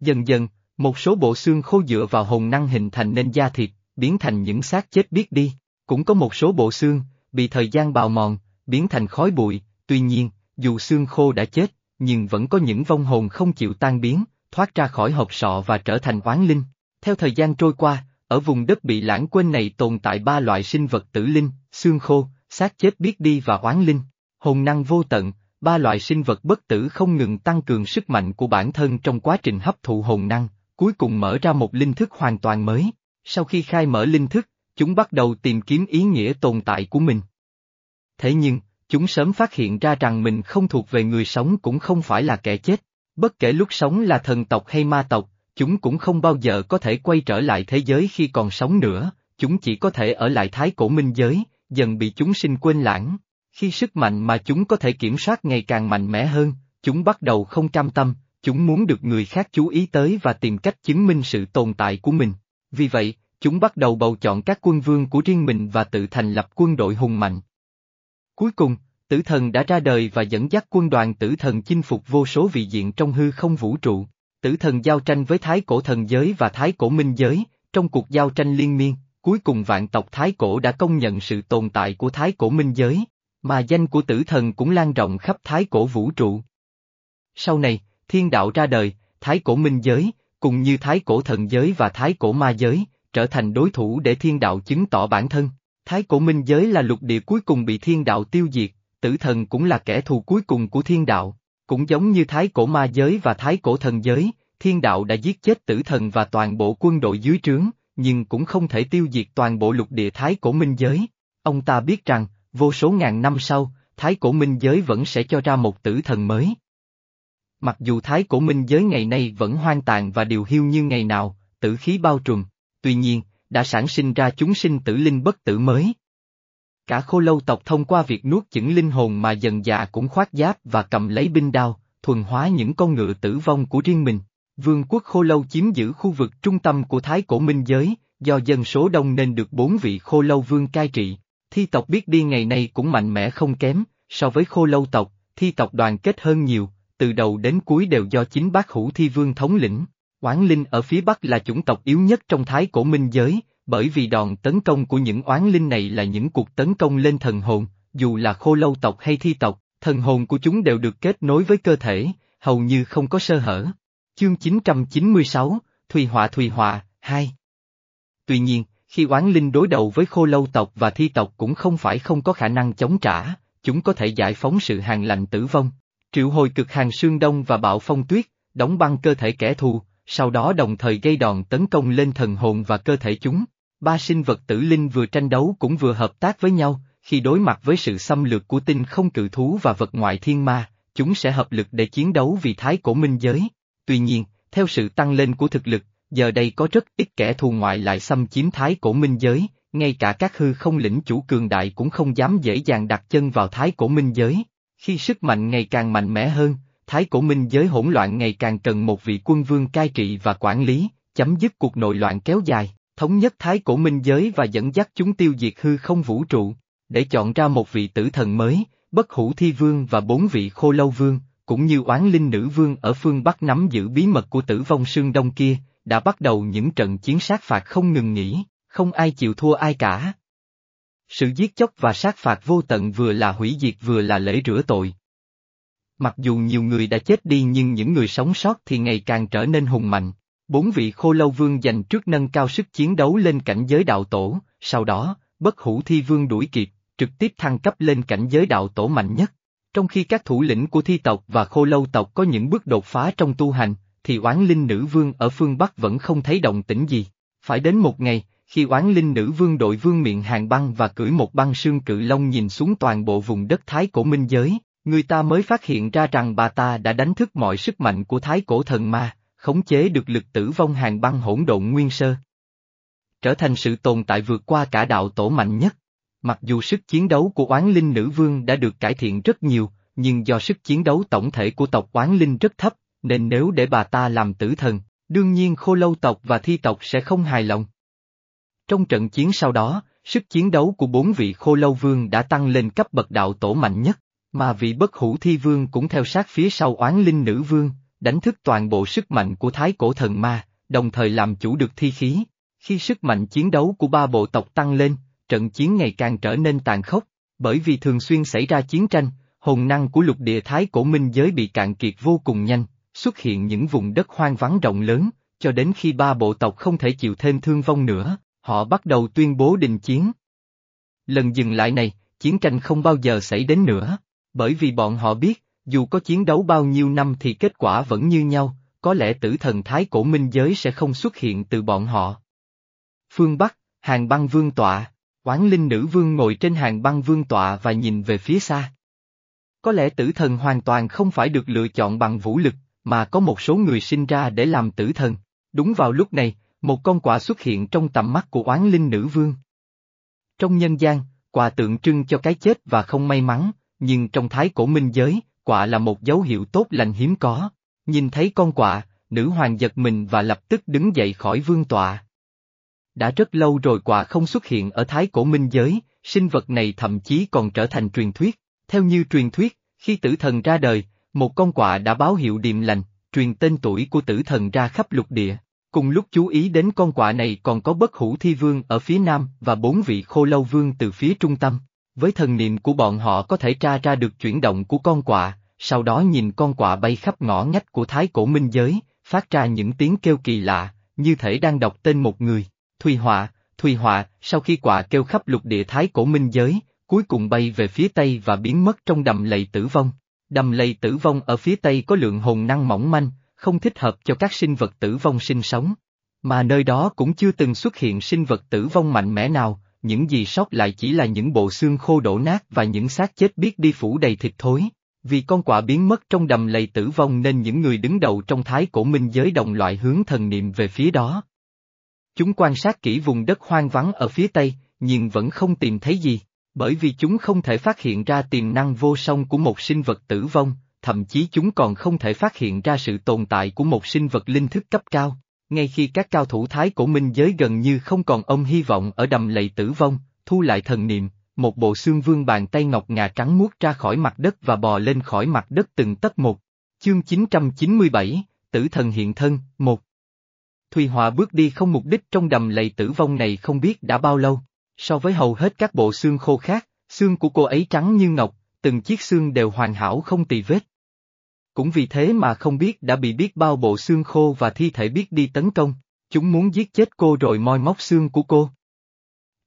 Dần dần, một số bộ xương khô dựa vào hồn năng hình thành nên da thịt, biến thành những xác chết biết đi. Cũng có một số bộ xương, bị thời gian bào mòn, biến thành khói bụi, tuy nhiên, dù xương khô đã chết, nhưng vẫn có những vong hồn không chịu tan biến, thoát ra khỏi hộp sọ và trở thành oán linh. Theo thời gian trôi qua, ở vùng đất bị lãng quên này tồn tại ba loại sinh vật tử linh, xương khô, xác chết biết đi và oán linh. Hồn năng vô tận, ba loại sinh vật bất tử không ngừng tăng cường sức mạnh của bản thân trong quá trình hấp thụ hồn năng, cuối cùng mở ra một linh thức hoàn toàn mới. Sau khi khai mở linh thức, chúng bắt đầu tìm kiếm ý nghĩa tồn tại của mình. Thế nhưng, chúng sớm phát hiện ra rằng mình không thuộc về người sống cũng không phải là kẻ chết. Bất kể lúc sống là thần tộc hay ma tộc, chúng cũng không bao giờ có thể quay trở lại thế giới khi còn sống nữa, chúng chỉ có thể ở lại thái cổ minh giới, dần bị chúng sinh quên lãng. Khi sức mạnh mà chúng có thể kiểm soát ngày càng mạnh mẽ hơn, chúng bắt đầu không cam tâm, chúng muốn được người khác chú ý tới và tìm cách chứng minh sự tồn tại của mình. Vì vậy, chúng bắt đầu bầu chọn các quân vương của riêng mình và tự thành lập quân đội hùng mạnh. Cuối cùng, tử thần đã ra đời và dẫn dắt quân đoàn tử thần chinh phục vô số vị diện trong hư không vũ trụ. Tử thần giao tranh với thái cổ thần giới và thái cổ minh giới, trong cuộc giao tranh liên miên, cuối cùng vạn tộc thái cổ đã công nhận sự tồn tại của thái cổ minh giới, mà danh của tử thần cũng lan rộng khắp thái cổ vũ trụ. Sau này, thiên đạo ra đời, thái cổ minh giới, cùng như thái cổ thần giới và thái cổ ma giới, trở thành đối thủ để thiên đạo chứng tỏ bản thân. Thái cổ minh giới là lục địa cuối cùng bị thiên đạo tiêu diệt, tử thần cũng là kẻ thù cuối cùng của thiên đạo. Cũng giống như thái cổ ma giới và thái cổ thần giới, thiên đạo đã giết chết tử thần và toàn bộ quân đội dưới trướng, nhưng cũng không thể tiêu diệt toàn bộ lục địa thái cổ minh giới. Ông ta biết rằng, vô số ngàn năm sau, thái cổ minh giới vẫn sẽ cho ra một tử thần mới. Mặc dù thái cổ minh giới ngày nay vẫn hoang tàn và điều hiu như ngày nào, tử khí bao trùm, tuy nhiên, đã sản sinh ra chúng sinh tử linh bất tử mới. Cả khô lâu tộc thông qua việc nuốt chửng linh hồn mà dần già cũng khoác giáp và cầm lấy binh đao, thuần hóa những con ngựa tử vong của riêng mình. Vương quốc khô lâu chiếm giữ khu vực trung tâm của Thái Cổ Minh Giới, do dân số đông nên được bốn vị khô lâu vương cai trị. Thi tộc biết đi ngày nay cũng mạnh mẽ không kém, so với khô lâu tộc, thi tộc đoàn kết hơn nhiều, từ đầu đến cuối đều do chính bác hữu thi vương thống lĩnh. Oán linh ở phía Bắc là chủng tộc yếu nhất trong Thái Cổ Minh Giới, bởi vì đòn tấn công của những oán linh này là những cuộc tấn công lên thần hồn, dù là khô lâu tộc hay thi tộc, thần hồn của chúng đều được kết nối với cơ thể, hầu như không có sơ hở. Chương 996, Thùy Họa Thùy Họa, 2 Tuy nhiên, khi oán linh đối đầu với khô lâu tộc và thi tộc cũng không phải không có khả năng chống trả, chúng có thể giải phóng sự hàng lạnh tử vong, triệu hồi cực hàng sương đông và bạo phong tuyết, đóng băng cơ thể kẻ thù, sau đó đồng thời gây đòn tấn công lên thần hồn và cơ thể chúng. Ba sinh vật tử linh vừa tranh đấu cũng vừa hợp tác với nhau, khi đối mặt với sự xâm lược của tinh không cự thú và vật ngoại thiên ma, chúng sẽ hợp lực để chiến đấu vì thái cổ minh giới. Tuy nhiên, theo sự tăng lên của thực lực, giờ đây có rất ít kẻ thù ngoại lại xâm chiếm thái cổ minh giới, ngay cả các hư không lĩnh chủ cường đại cũng không dám dễ dàng đặt chân vào thái cổ minh giới. Khi sức mạnh ngày càng mạnh mẽ hơn, thái cổ minh giới hỗn loạn ngày càng cần một vị quân vương cai trị và quản lý, chấm dứt cuộc nội loạn kéo dài, thống nhất thái cổ minh giới và dẫn dắt chúng tiêu diệt hư không vũ trụ, để chọn ra một vị tử thần mới, bất hủ thi vương và bốn vị khô lâu vương, cũng như oán linh nữ vương ở phương Bắc nắm giữ bí mật của tử vong sương đông kia, đã bắt đầu những trận chiến sát phạt không ngừng nghỉ, không ai chịu thua ai cả. Sự giết chóc và sát phạt vô tận vừa là hủy diệt vừa là lễ rửa tội. Mặc dù nhiều người đã chết đi nhưng những người sống sót thì ngày càng trở nên hùng mạnh. Bốn vị khô lâu vương dành trước nâng cao sức chiến đấu lên cảnh giới đạo tổ, sau đó, bất hủ thi vương đuổi kịp, trực tiếp thăng cấp lên cảnh giới đạo tổ mạnh nhất. Trong khi các thủ lĩnh của thi tộc và khô lâu tộc có những bước đột phá trong tu hành, thì oán linh nữ vương ở phương Bắc vẫn không thấy động tĩnh gì. Phải đến một ngày, khi oán linh nữ vương đội vương miệng hàng băng và cưỡi một băng sương cự long nhìn xuống toàn bộ vùng đất Thái cổ minh giới, người ta mới phát hiện ra rằng bà ta đã đánh thức mọi sức mạnh của Thái cổ thần ma, khống chế được lực tử vong hàng băng hỗn độn nguyên sơ. Trở thành sự tồn tại vượt qua cả đạo tổ mạnh nhất. Mặc dù sức chiến đấu của oán linh nữ vương đã được cải thiện rất nhiều, nhưng do sức chiến đấu tổng thể của tộc oán linh rất thấp, nên nếu để bà ta làm tử thần, đương nhiên khô lâu tộc và thi tộc sẽ không hài lòng. Trong trận chiến sau đó, sức chiến đấu của bốn vị khô lâu vương đã tăng lên cấp bậc đạo tổ mạnh nhất, mà vị bất hủ thi vương cũng theo sát phía sau oán linh nữ vương, đánh thức toàn bộ sức mạnh của thái cổ thần ma, đồng thời làm chủ được thi khí. Khi sức mạnh chiến đấu của ba bộ tộc tăng lên, trận chiến ngày càng trở nên tàn khốc, bởi vì thường xuyên xảy ra chiến tranh, hồn năng của lục địa thái cổ minh giới bị cạn kiệt vô cùng nhanh, xuất hiện những vùng đất hoang vắng rộng lớn, cho đến khi ba bộ tộc không thể chịu thêm thương vong nữa, họ bắt đầu tuyên bố đình chiến. Lần dừng lại này, chiến tranh không bao giờ xảy đến nữa, bởi vì bọn họ biết, dù có chiến đấu bao nhiêu năm thì kết quả vẫn như nhau, có lẽ tử thần thái cổ minh giới sẽ không xuất hiện từ bọn họ. Phương Bắc, hàng băng vương tọa, oán linh nữ vương ngồi trên hàng băng vương tọa và nhìn về phía xa. Có lẽ tử thần hoàn toàn không phải được lựa chọn bằng vũ lực, mà có một số người sinh ra để làm tử thần. Đúng vào lúc này, một con quạ xuất hiện trong tầm mắt của oán linh nữ vương. Trong nhân gian, quạ tượng trưng cho cái chết và không may mắn, nhưng trong thái cổ minh giới, quạ là một dấu hiệu tốt lành hiếm có. Nhìn thấy con quạ, nữ hoàng giật mình và lập tức đứng dậy khỏi vương tọa. Đã rất lâu rồi quạ không xuất hiện ở thái cổ minh giới, sinh vật này thậm chí còn trở thành truyền thuyết. Theo như truyền thuyết, khi tử thần ra đời, một con quạ đã báo hiệu điềm lành, truyền tên tuổi của tử thần ra khắp lục địa. Cùng lúc chú ý đến con quạ này còn có bất hủ thi vương ở phía nam và bốn vị khô lâu vương từ phía trung tâm. Với thần niệm của bọn họ có thể tra ra được chuyển động của con quạ, sau đó nhìn con quạ bay khắp ngõ ngách của thái cổ minh giới, phát ra những tiếng kêu kỳ lạ, như thể đang đọc tên một người. Thùy Họa, Thùy Họa, sau khi quạ kêu khắp lục địa thái cổ minh giới, cuối cùng bay về phía tây và biến mất trong đầm lầy tử vong. Đầm lầy tử vong ở phía tây có lượng hồn năng mỏng manh, không thích hợp cho các sinh vật tử vong sinh sống. Mà nơi đó cũng chưa từng xuất hiện sinh vật tử vong mạnh mẽ nào, những gì sót lại chỉ là những bộ xương khô đổ nát và những xác chết biết đi phủ đầy thịt thối. Vì con quạ biến mất trong đầm lầy tử vong nên những người đứng đầu trong thái cổ minh giới đồng loại hướng thần niệm về phía đó. Chúng quan sát kỹ vùng đất hoang vắng ở phía tây, nhưng vẫn không tìm thấy gì, bởi vì chúng không thể phát hiện ra tiềm năng vô song của một sinh vật tử vong, thậm chí chúng còn không thể phát hiện ra sự tồn tại của một sinh vật linh thức cấp cao. Ngay khi các cao thủ thái cổ minh giới gần như không còn ông hy vọng ở đầm lầy tử vong, thu lại thần niệm, một bộ xương vương bàn tay ngọc ngà trắng muốt ra khỏi mặt đất và bò lên khỏi mặt đất từng tấc một. Chương 997, Tử thần hiện thân, một. Thùy hòa bước đi không mục đích trong đầm lầy tử vong này không biết đã bao lâu. So với hầu hết các bộ xương khô khác, xương của cô ấy trắng như ngọc, từng chiếc xương đều hoàn hảo không tì vết. Cũng vì thế mà không biết đã bị biết bao bộ xương khô và thi thể biết đi tấn công, chúng muốn giết chết cô rồi moi móc xương của cô.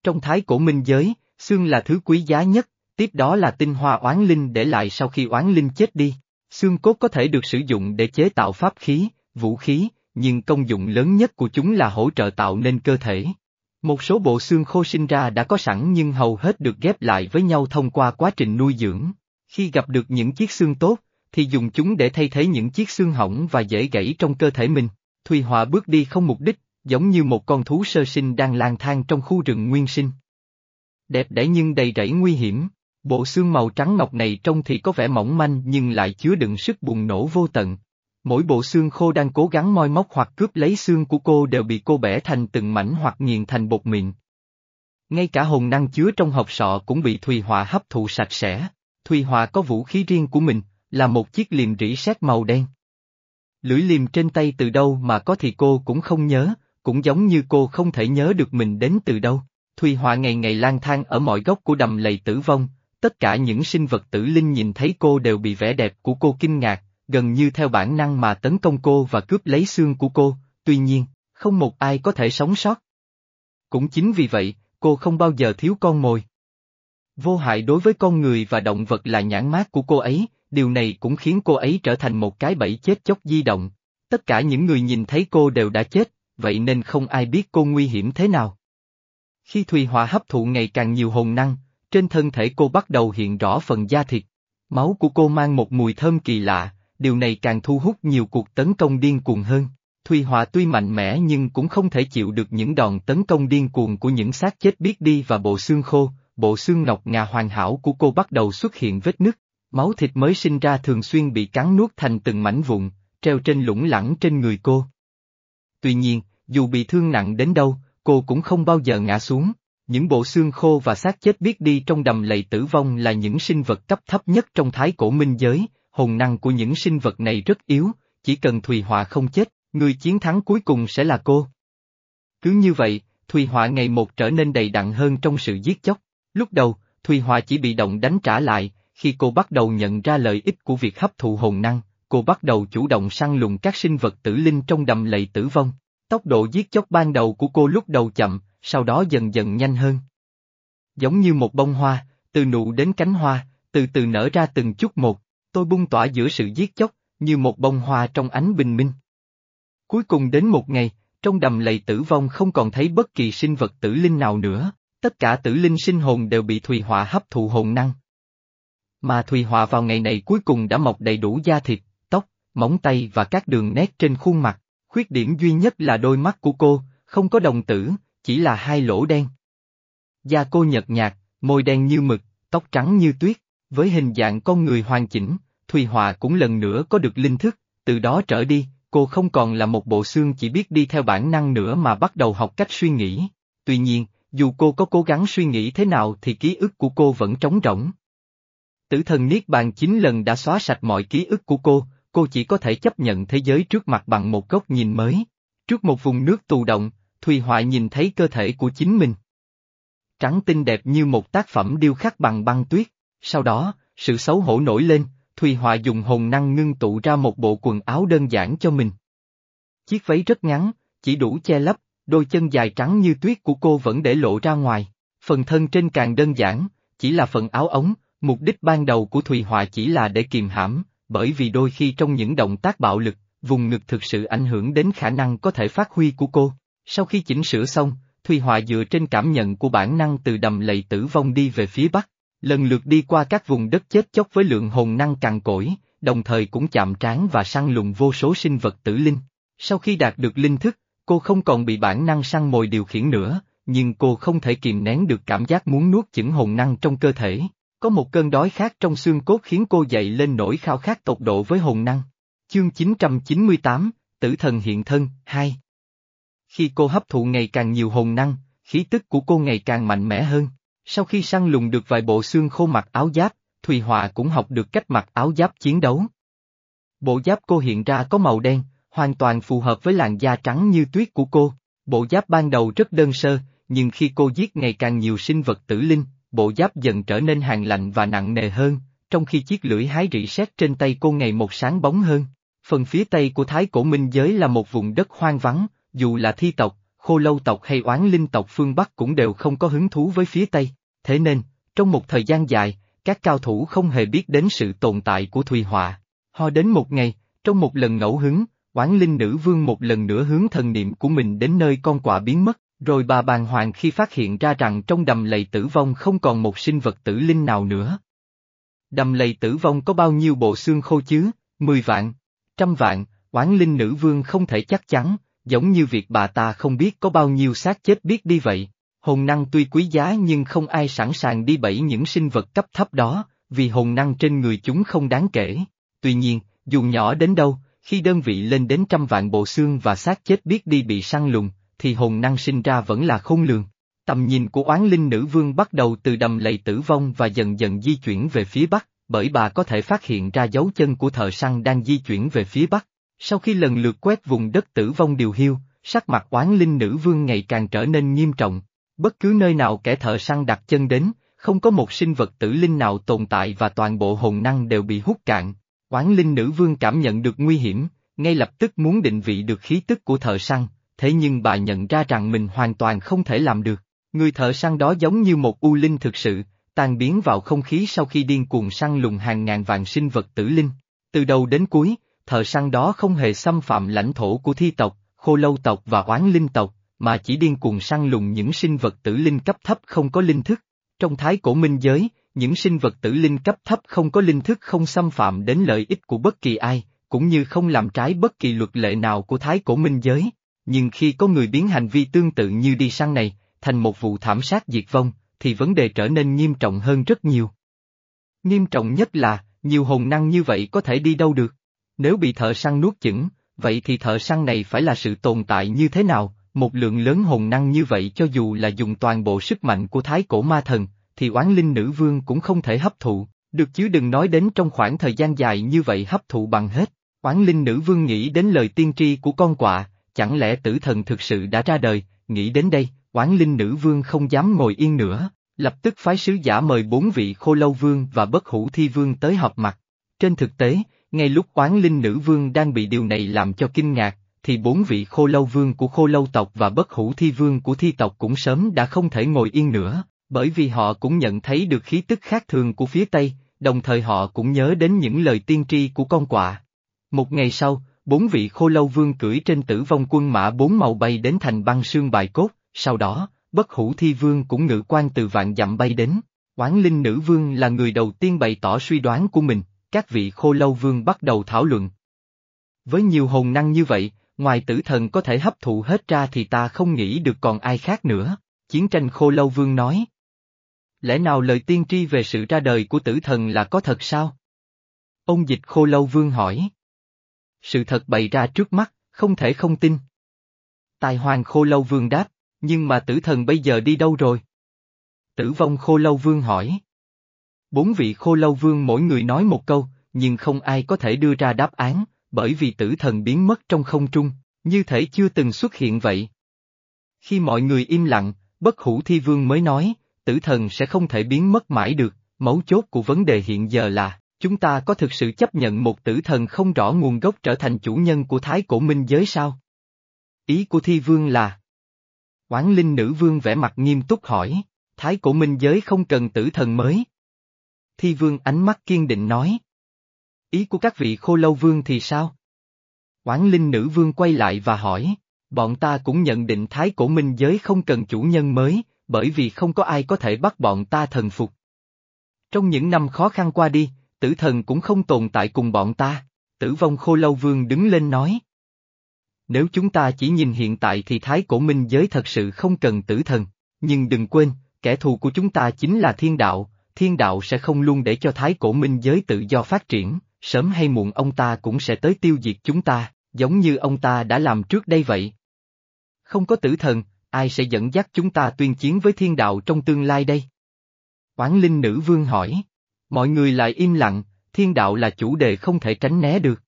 Trong thái cổ minh giới, xương là thứ quý giá nhất, tiếp đó là tinh hoa oán linh để lại sau khi oán linh chết đi. Xương cốt có thể được sử dụng để chế tạo pháp khí, vũ khí, nhưng công dụng lớn nhất của chúng là hỗ trợ tạo nên cơ thể. Một số bộ xương khô sinh ra đã có sẵn nhưng hầu hết được ghép lại với nhau thông qua quá trình nuôi dưỡng. Khi gặp được những chiếc xương tốt, thì dùng chúng để thay thế những chiếc xương hỏng và dễ gãy trong cơ thể mình. Thùy Họa bước đi không mục đích, giống như một con thú sơ sinh đang lang thang trong khu rừng nguyên sinh. Đẹp đẽ nhưng đầy rẫy nguy hiểm, bộ xương màu trắng ngọc này trông thì có vẻ mỏng manh nhưng lại chứa đựng sức bùng nổ vô tận. Mỗi bộ xương khô đang cố gắng moi móc hoặc cướp lấy xương của cô đều bị cô bẻ thành từng mảnh hoặc nghiền thành bột mịn. Ngay cả hồn năng chứa trong hộp sọ cũng bị Thùy Họa hấp thụ sạch sẽ. Thùy Họa có vũ khí riêng của mình, là một chiếc liềm rỉ sét màu đen. Lưỡi liềm trên tay từ đâu mà có thì cô cũng không nhớ, cũng giống như cô không thể nhớ được mình đến từ đâu. Thùy Họa ngày ngày lang thang ở mọi góc của đầm lầy tử vong, tất cả những sinh vật tử linh nhìn thấy cô đều bị vẻ đẹp của cô kinh ngạc, gần như theo bản năng mà tấn công cô và cướp lấy xương của cô, tuy nhiên, không một ai có thể sống sót. Cũng chính vì vậy, cô không bao giờ thiếu con mồi. Vô hại đối với con người và động vật là nhãn mát của cô ấy, điều này cũng khiến cô ấy trở thành một cái bẫy chết chóc di động. Tất cả những người nhìn thấy cô đều đã chết, vậy nên không ai biết cô nguy hiểm thế nào. Khi Thùy Họa hấp thụ ngày càng nhiều hồn năng, trên thân thể cô bắt đầu hiện rõ phần da thịt. Máu của cô mang một mùi thơm kỳ lạ, điều này càng thu hút nhiều cuộc tấn công điên cuồng hơn. Thùy Họa tuy mạnh mẽ nhưng cũng không thể chịu được những đòn tấn công điên cuồng của những xác chết biết đi và bộ xương khô, bộ xương ngọc ngà hoàn hảo của cô bắt đầu xuất hiện vết nứt, máu thịt mới sinh ra thường xuyên bị cắn nuốt thành từng mảnh vụn, treo trên lũng lẳng trên người cô. Tuy nhiên, dù bị thương nặng đến đâu, cô cũng không bao giờ ngã xuống. Những bộ xương khô và xác chết biết đi trong đầm lầy tử vong là những sinh vật cấp thấp nhất trong thái cổ minh giới, hồn năng của những sinh vật này rất yếu, chỉ cần Thùy Họa không chết, người chiến thắng cuối cùng sẽ là cô. Cứ như vậy, Thùy Họa ngày một trở nên đầy đặn hơn trong sự giết chóc. Lúc đầu, Thùy Họa chỉ bị động đánh trả lại, khi cô bắt đầu nhận ra lợi ích của việc hấp thụ hồn năng, cô bắt đầu chủ động săn lùng các sinh vật tử linh trong đầm lầy tử vong. Tốc độ giết chóc ban đầu của cô lúc đầu chậm, sau đó dần dần nhanh hơn. Giống như một bông hoa, từ nụ đến cánh hoa, từ từ nở ra từng chút một, tôi bung tỏa giữa sự giết chóc, như một bông hoa trong ánh bình minh. Cuối cùng đến một ngày, trong đầm lầy tử vong không còn thấy bất kỳ sinh vật tử linh nào nữa, tất cả tử linh sinh hồn đều bị Thùy Họa hấp thụ hồn năng. Mà Thùy Họa vào ngày này cuối cùng đã mọc đầy đủ da thịt, tóc, móng tay và các đường nét trên khuôn mặt, khuyết điểm duy nhất là đôi mắt của cô, không có đồng tử, chỉ là hai lỗ đen. Da cô nhợt nhạt, môi đen như mực, tóc trắng như tuyết, với hình dạng con người hoàn chỉnh, Thùy Họa cũng lần nữa có được linh thức, từ đó trở đi, cô không còn là một bộ xương chỉ biết đi theo bản năng nữa mà bắt đầu học cách suy nghĩ. Tuy nhiên, dù cô có cố gắng suy nghĩ thế nào thì ký ức của cô vẫn trống rỗng. Tử thần Niết Bàn chín lần đã xóa sạch mọi ký ức của cô, cô chỉ có thể chấp nhận thế giới trước mặt bằng một góc nhìn mới. Trước một vùng nước tù động, Thùy Hoại nhìn thấy cơ thể của chính mình. Trắng tinh đẹp như một tác phẩm điêu khắc bằng băng tuyết, sau đó, sự xấu hổ nổi lên, Thùy Hoại dùng hồn năng ngưng tụ ra một bộ quần áo đơn giản cho mình. Chiếc váy rất ngắn, chỉ đủ che lấp, đôi chân dài trắng như tuyết của cô vẫn để lộ ra ngoài. Phần thân trên càng đơn giản, chỉ là phần áo ống, mục đích ban đầu của Thùy Họa chỉ là để kiềm hãm, bởi vì đôi khi trong những động tác bạo lực, vùng ngực thực sự ảnh hưởng đến khả năng có thể phát huy của cô. Sau khi chỉnh sửa xong, Thùy Họa dựa trên cảm nhận của bản năng từ đầm lầy tử vong đi về phía bắc, lần lượt đi qua các vùng đất chết chóc với lượng hồn năng càng cỗi, đồng thời cũng chạm trán và săn lùng vô số sinh vật tử linh. Sau khi đạt được linh thức, cô không còn bị bản năng săn mồi điều khiển nữa, nhưng cô không thể kìm nén được cảm giác muốn nuốt chửng hồn năng trong cơ thể. Có một cơn đói khát trong xương cốt khiến cô dậy lên nỗi khao khát tột độ với hồn năng. Chương 998, Tử thần hiện thân, 2 Khi cô hấp thụ ngày càng nhiều hồn năng, khí tức của cô ngày càng mạnh mẽ hơn. Sau khi săn lùng được vài bộ xương khô mặc áo giáp, Thùy Họa cũng học được cách mặc áo giáp chiến đấu. Bộ giáp cô hiện ra có màu đen, hoàn toàn phù hợp với làn da trắng như tuyết của cô. Bộ giáp ban đầu rất đơn sơ, nhưng khi cô giết ngày càng nhiều sinh vật tử linh, bộ giáp dần trở nên hàng lạnh và nặng nề hơn, trong khi chiếc lưỡi hái rỉ sét trên tay cô ngày một sáng bóng hơn. Phần phía tây của Thái Cổ Minh Giới là một vùng đất hoang vắng, dù là thi tộc, khô lâu tộc hay oán linh tộc phương Bắc cũng đều không có hứng thú với phía tây, thế nên, trong một thời gian dài, các cao thủ không hề biết đến sự tồn tại của Thùy Họa. Ho đến một ngày, trong một lần ngẫu hứng, oán linh nữ vương một lần nữa hướng thần niệm của mình đến nơi con quạ biến mất, rồi bà bàng hoàng khi phát hiện ra rằng trong đầm lầy tử vong không còn một sinh vật tử linh nào nữa. Đầm lầy tử vong có bao nhiêu bộ xương khô chứ, mười vạn, trăm vạn, oán linh nữ vương không thể chắc chắn, giống như việc bà ta không biết có bao nhiêu xác chết biết đi vậy. Hồn năng tuy quý giá nhưng không ai sẵn sàng đi bẫy những sinh vật cấp thấp đó, vì hồn năng trên người chúng không đáng kể. Tuy nhiên, dù nhỏ đến đâu, khi đơn vị lên đến trăm vạn bộ xương và xác chết biết đi bị săn lùng, thì hồn năng sinh ra vẫn là khôn lường. Tầm nhìn của oán linh nữ vương bắt đầu từ đầm lầy tử vong và dần dần di chuyển về phía bắc, bởi bà có thể phát hiện ra dấu chân của thợ săn đang di chuyển về phía bắc. Sau khi lần lượt quét vùng đất tử vong điều hiu, sắc mặt oán linh nữ vương ngày càng trở nên nghiêm trọng. Bất cứ nơi nào kẻ thợ săn đặt chân đến, không có một sinh vật tử linh nào tồn tại và toàn bộ hồn năng đều bị hút cạn. Oán linh nữ vương cảm nhận được nguy hiểm, ngay lập tức muốn định vị được khí tức của thợ săn, thế nhưng bà nhận ra rằng mình hoàn toàn không thể làm được. Người thợ săn đó giống như một u linh thực sự, tan biến vào không khí sau khi điên cuồng săn lùng hàng ngàn vạn sinh vật tử linh. Từ đầu đến cuối, thợ săn đó không hề xâm phạm lãnh thổ của thi tộc, khô lâu tộc và oán linh tộc, mà chỉ điên cuồng săn lùng những sinh vật tử linh cấp thấp không có linh thức. Trong thái cổ minh giới, những sinh vật tử linh cấp thấp không có linh thức không xâm phạm đến lợi ích của bất kỳ ai, cũng như không làm trái bất kỳ luật lệ nào của thái cổ minh giới. Nhưng khi có người biến hành vi tương tự như đi săn này, thành một vụ thảm sát diệt vong, thì vấn đề trở nên nghiêm trọng hơn rất nhiều. Nghiêm trọng nhất là, nhiều hồn năng như vậy có thể đi đâu được? Nếu bị thợ săn nuốt chửng, vậy thì thợ săn này phải là sự tồn tại như thế nào? Một lượng lớn hồn năng như vậy cho dù là dùng toàn bộ sức mạnh của thái cổ ma thần, thì oán linh nữ vương cũng không thể hấp thụ, được chứ đừng nói đến trong khoảng thời gian dài như vậy hấp thụ bằng hết. Oán linh nữ vương nghĩ đến lời tiên tri của con quạ, chẳng lẽ tử thần thực sự đã ra đời, nghĩ đến đây, oán linh nữ vương không dám ngồi yên nữa, lập tức phái sứ giả mời bốn vị khô lâu vương và bất hủ thi vương tới họp mặt. Trên thực tế, ngay lúc oán linh nữ vương đang bị điều này làm cho kinh ngạc, thì bốn vị khô lâu vương của khô lâu tộc và bất hủ thi vương của thi tộc cũng sớm đã không thể ngồi yên nữa, bởi vì họ cũng nhận thấy được khí tức khác thường của phía Tây, đồng thời họ cũng nhớ đến những lời tiên tri của con quạ. Một ngày sau, bốn vị khô lâu vương cưỡi trên tử vong quân mã bốn màu bay đến thành băng sương bài cốt, sau đó, bất hủ thi vương cũng ngự quan từ vạn dặm bay đến. Quán linh nữ vương là người đầu tiên bày tỏ suy đoán của mình, các vị khô lâu vương bắt đầu thảo luận. Với nhiều hồn năng như vậy, ngoài tử thần có thể hấp thụ hết ra thì ta không nghĩ được còn ai khác nữa, chiến tranh khô lâu vương nói. Lẽ nào lời tiên tri về sự ra đời của tử thần là có thật sao? Ông dịch khô lâu vương hỏi. Sự thật bày ra trước mắt, không thể không tin. Tài hoàng khô lâu vương đáp, nhưng mà tử thần bây giờ đi đâu rồi? Tử vong khô lâu vương hỏi. Bốn vị khô lâu vương mỗi người nói một câu, nhưng không ai có thể đưa ra đáp án, bởi vì tử thần biến mất trong không trung, như thể chưa từng xuất hiện vậy. Khi mọi người im lặng, bất hủ thi vương mới nói, tử thần sẽ không thể biến mất mãi được, mấu chốt của vấn đề hiện giờ là, chúng ta có thực sự chấp nhận một tử thần không rõ nguồn gốc trở thành chủ nhân của thái cổ minh giới sao? Ý của thi vương là, Quán linh nữ vương vẻ mặt nghiêm túc hỏi, thái cổ minh giới không cần tử thần mới. Thi vương ánh mắt kiên định nói. Ý của các vị khô lâu vương thì sao? Quán linh nữ vương quay lại và hỏi, bọn ta cũng nhận định thái cổ minh giới không cần chủ nhân mới, bởi vì không có ai có thể bắt bọn ta thần phục. Trong những năm khó khăn qua đi, tử thần cũng không tồn tại cùng bọn ta, tử vong khô lâu vương đứng lên nói. Nếu chúng ta chỉ nhìn hiện tại thì thái cổ minh giới thật sự không cần tử thần, nhưng đừng quên, kẻ thù của chúng ta chính là thiên đạo, thiên đạo sẽ không luôn để cho thái cổ minh giới tự do phát triển, sớm hay muộn ông ta cũng sẽ tới tiêu diệt chúng ta, giống như ông ta đã làm trước đây vậy. Không có tử thần, ai sẽ dẫn dắt chúng ta tuyên chiến với thiên đạo trong tương lai đây? Quán linh nữ vương hỏi. Mọi người lại im lặng, thiên đạo là chủ đề không thể tránh né được.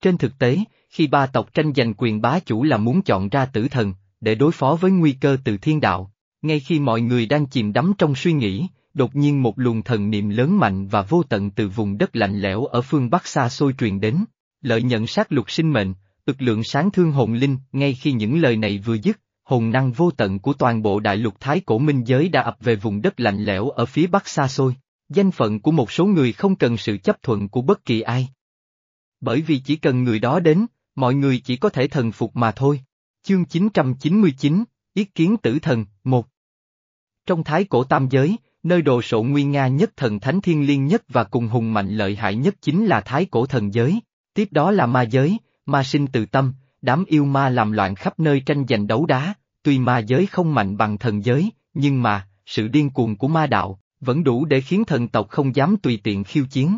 Trên thực tế, khi ba tộc tranh giành quyền bá chủ là muốn chọn ra tử thần, để đối phó với nguy cơ từ thiên đạo, ngay khi mọi người đang chìm đắm trong suy nghĩ, đột nhiên một luồng thần niệm lớn mạnh và vô tận từ vùng đất lạnh lẽo ở phương Bắc xa xôi truyền đến, lợi nhận sát lục sinh mệnh, ực lượng sáng thương hồn linh, ngay khi những lời này vừa dứt, hồn năng vô tận của toàn bộ đại lục Thái cổ minh giới đã ập về vùng đất lạnh lẽo ở phía Bắc xa xôi. Danh phận của một số người không cần sự chấp thuận của bất kỳ ai. Bởi vì chỉ cần người đó đến, mọi người chỉ có thể thần phục mà thôi. Chương 999, Ý kiến tử thần, 1 Trong thái cổ tam giới, nơi đồ sộ nguy nga nhất thần thánh thiên liên nhất và cùng hùng mạnh lợi hại nhất chính là thái cổ thần giới, tiếp đó là ma giới, ma sinh từ tâm, đám yêu ma làm loạn khắp nơi tranh giành đấu đá, tuy ma giới không mạnh bằng thần giới, nhưng mà, sự điên cuồng của ma đạo, vẫn đủ để khiến thần tộc không dám tùy tiện khiêu chiến.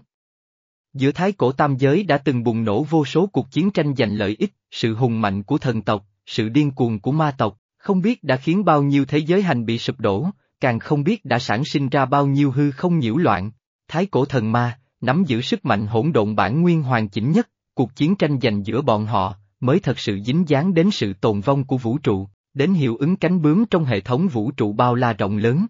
Giữa thái cổ tam giới đã từng bùng nổ vô số cuộc chiến tranh giành lợi ích, sự hùng mạnh của thần tộc, sự điên cuồng của ma tộc, không biết đã khiến bao nhiêu thế giới hành bị sụp đổ, càng không biết đã sản sinh ra bao nhiêu hư không nhiễu loạn. Thái cổ thần ma, nắm giữ sức mạnh hỗn độn bản nguyên hoàn chỉnh nhất, cuộc chiến tranh giành giữa bọn họ, mới thật sự dính dáng đến sự tồn vong của vũ trụ, đến hiệu ứng cánh bướm trong hệ thống vũ trụ bao la rộng lớn.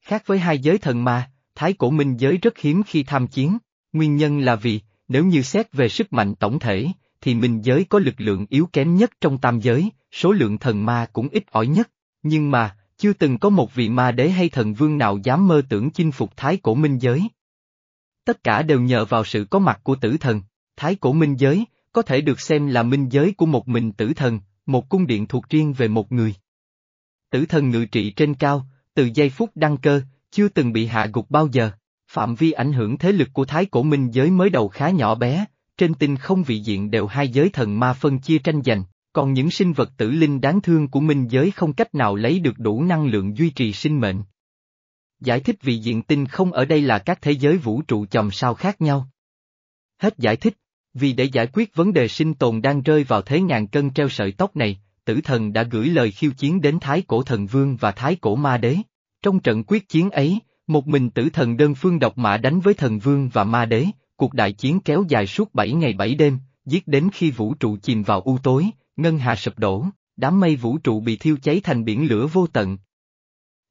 Khác với hai giới thần ma, thái cổ minh giới rất hiếm khi tham chiến, nguyên nhân là vì, nếu như xét về sức mạnh tổng thể, thì minh giới có lực lượng yếu kém nhất trong tam giới, số lượng thần ma cũng ít ỏi nhất, nhưng mà, chưa từng có một vị ma đế hay thần vương nào dám mơ tưởng chinh phục thái cổ minh giới. Tất cả đều nhờ vào sự có mặt của tử thần, thái cổ minh giới, có thể được xem là minh giới của một mình tử thần, một cung điện thuộc riêng về một người. Tử thần ngự trị trên cao, từ giây phút đăng cơ, chưa từng bị hạ gục bao giờ. Phạm vi ảnh hưởng thế lực của Thái Cổ Minh giới mới đầu khá nhỏ bé, trên tinh không vị diện đều hai giới thần ma phân chia tranh giành, còn những sinh vật tử linh đáng thương của Minh giới không cách nào lấy được đủ năng lượng duy trì sinh mệnh. Giải thích vị diện tinh không ở đây là các thế giới vũ trụ chòm sao khác nhau. Hết giải thích, vì để giải quyết vấn đề sinh tồn đang rơi vào thế ngàn cân treo sợi tóc này, tử thần đã gửi lời khiêu chiến đến Thái Cổ Thần Vương và Thái Cổ Ma Đế. Trong trận quyết chiến ấy, một mình tử thần đơn phương độc mã đánh với thần vương và ma đế, cuộc đại chiến kéo dài suốt 7 ngày 7 đêm, giết đến khi vũ trụ chìm vào u tối, ngân hà sụp đổ, đám mây vũ trụ bị thiêu cháy thành biển lửa vô tận.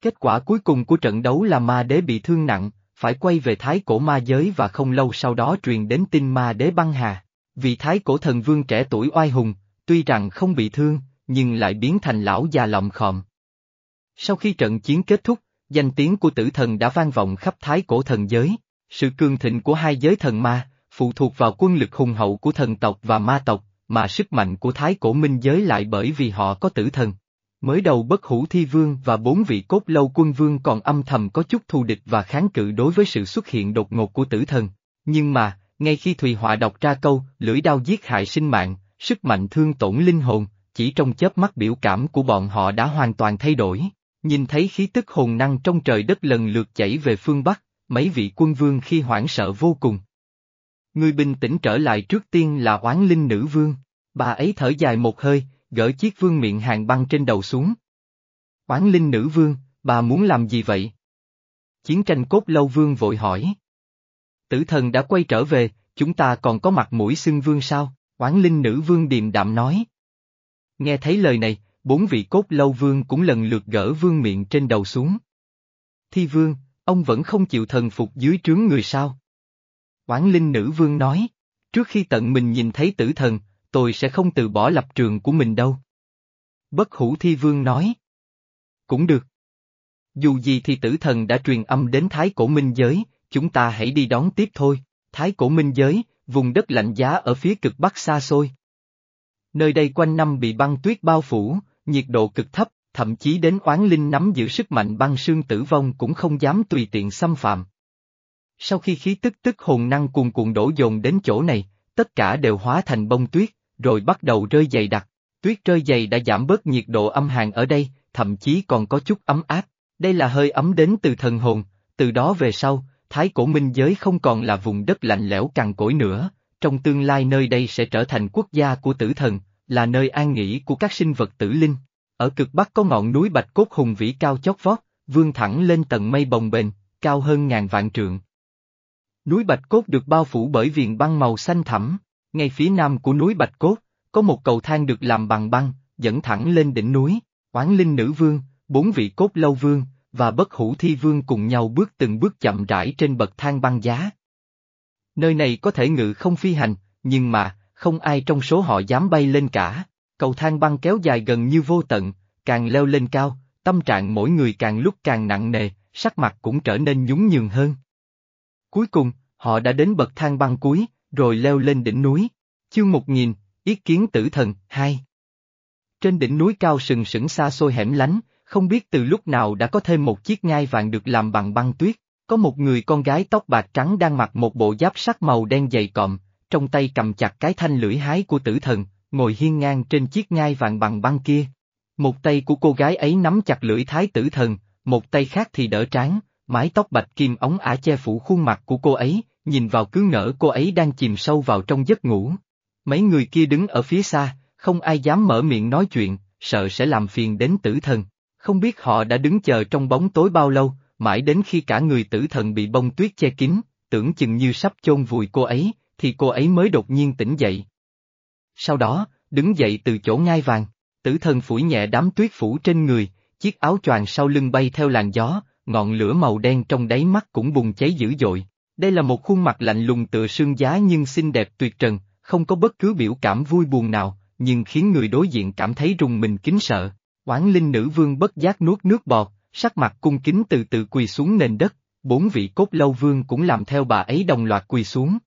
Kết quả cuối cùng của trận đấu là ma đế bị thương nặng, phải quay về thái cổ ma giới và không lâu sau đó truyền đến tin ma đế băng hà. Vì thái cổ thần vương trẻ tuổi oai hùng, tuy rằng không bị thương, nhưng lại biến thành lão già lòm khòm. Sau khi trận chiến kết thúc, danh tiếng của tử thần đã vang vọng khắp thái cổ thần giới. Sự cường thịnh của hai giới thần ma, phụ thuộc vào quân lực hùng hậu của thần tộc và ma tộc, mà sức mạnh của thái cổ minh giới lại bởi vì họ có tử thần. Mới đầu bất hủ thi vương và bốn vị cốt lâu quân vương còn âm thầm có chút thù địch và kháng cự đối với sự xuất hiện đột ngột của tử thần. Nhưng mà, ngay khi Thùy Họa đọc ra câu, lưỡi đao giết hại sinh mạng, sức mạnh thương tổn linh hồn, chỉ trong chớp mắt biểu cảm của bọn họ đã hoàn toàn thay đổi. Nhìn thấy khí tức hồn năng trong trời đất lần lượt chảy về phương Bắc, mấy vị quân vương khi hoảng sợ vô cùng. Người bình tĩnh trở lại trước tiên là oán linh nữ vương, bà ấy thở dài một hơi, gỡ chiếc vương miệng hàng băng trên đầu xuống. Oán linh nữ vương, bà muốn làm gì vậy? Chiến tranh cốt lâu vương vội hỏi. Tử thần đã quay trở về, chúng ta còn có mặt mũi xưng vương sao? Oán linh nữ vương điềm đạm nói. Nghe thấy lời này, bốn vị cốt lâu vương cũng lần lượt gỡ vương miệng trên đầu xuống. Thi vương, ông vẫn không chịu thần phục dưới trướng người sao? Quán linh nữ vương nói, trước khi tận mình nhìn thấy tử thần, tôi sẽ không từ bỏ lập trường của mình đâu. Bất hủ thi vương nói. Cũng được. Dù gì thì tử thần đã truyền âm đến thái cổ minh giới, chúng ta hãy đi đón tiếp thôi. Thái cổ minh giới, vùng đất lạnh giá ở phía cực bắc xa xôi. Nơi đây quanh năm bị băng tuyết bao phủ, nhiệt độ cực thấp, thậm chí đến oán linh nắm giữ sức mạnh băng sương tử vong cũng không dám tùy tiện xâm phạm. Sau khi khí tức tức hồn năng cuồn cuộn đổ dồn đến chỗ này, tất cả đều hóa thành bông tuyết, rồi bắt đầu rơi dày đặc. Tuyết rơi dày đã giảm bớt nhiệt độ âm hàn ở đây, thậm chí còn có chút ấm áp. Đây là hơi ấm đến từ thần hồn, từ đó về sau, Thái cổ minh giới không còn là vùng đất lạnh lẽo cằn cỗi nữa, trong tương lai nơi đây sẽ trở thành quốc gia của tử thần, là nơi an nghỉ của các sinh vật tử linh. Ở cực bắc có ngọn núi bạch cốt hùng vĩ cao chót vót, vươn thẳng lên tận mây bồng bềnh, cao hơn ngàn vạn trượng. Núi Bạch Cốt được bao phủ bởi viền băng màu xanh thẳm, ngay phía nam của núi Bạch Cốt, có một cầu thang được làm bằng băng, dẫn thẳng lên đỉnh núi, Oán Linh Nữ Vương, bốn vị cốt lâu vương, và bất hủ thi vương cùng nhau bước từng bước chậm rãi trên bậc thang băng giá. Nơi này có thể ngự không phi hành, nhưng mà, không ai trong số họ dám bay lên cả. Cầu thang băng kéo dài gần như vô tận, càng leo lên cao, tâm trạng mỗi người càng lúc càng nặng nề, sắc mặt cũng trở nên nhún nhường hơn. Cuối cùng, họ đã đến bậc thang băng cuối, rồi leo lên đỉnh núi. Chương một nghìn, Yết kiến tử thần, hai. Trên đỉnh núi cao sừng sững xa xôi hẻm lánh, không biết từ lúc nào đã có thêm một chiếc ngai vàng được làm bằng băng tuyết. Có một người con gái tóc bạc trắng đang mặc một bộ giáp sắt màu đen dày cọm, trong tay cầm chặt cái thanh lưỡi hái của tử thần, ngồi hiên ngang trên chiếc ngai vàng bằng băng kia. Một tay của cô gái ấy nắm chặt lưỡi thái tử thần, một tay khác thì đỡ trán, mái tóc bạch kim ống ả che phủ khuôn mặt của cô ấy, nhìn vào cứ ngỡ cô ấy đang chìm sâu vào trong giấc ngủ. Mấy người kia đứng ở phía xa, không ai dám mở miệng nói chuyện, sợ sẽ làm phiền đến tử thần. Không biết họ đã đứng chờ trong bóng tối bao lâu, mãi đến khi cả người tử thần bị bông tuyết che kín, tưởng chừng như sắp chôn vùi cô ấy, thì cô ấy mới đột nhiên tỉnh dậy. Sau đó, đứng dậy từ chỗ ngai vàng, tử thần phủi nhẹ đám tuyết phủ trên người, chiếc áo choàng sau lưng bay theo làn gió, ngọn lửa màu đen trong đáy mắt cũng bùng cháy dữ dội. Đây là một khuôn mặt lạnh lùng tựa sương giá nhưng xinh đẹp tuyệt trần, không có bất cứ biểu cảm vui buồn nào, nhưng khiến người đối diện cảm thấy rùng mình kính sợ. Quán linh nữ vương bất giác nuốt nước bọt, sắc mặt cung kính từ từ quỳ xuống nền đất, bốn vị cốt lâu vương cũng làm theo bà ấy đồng loạt quỳ xuống.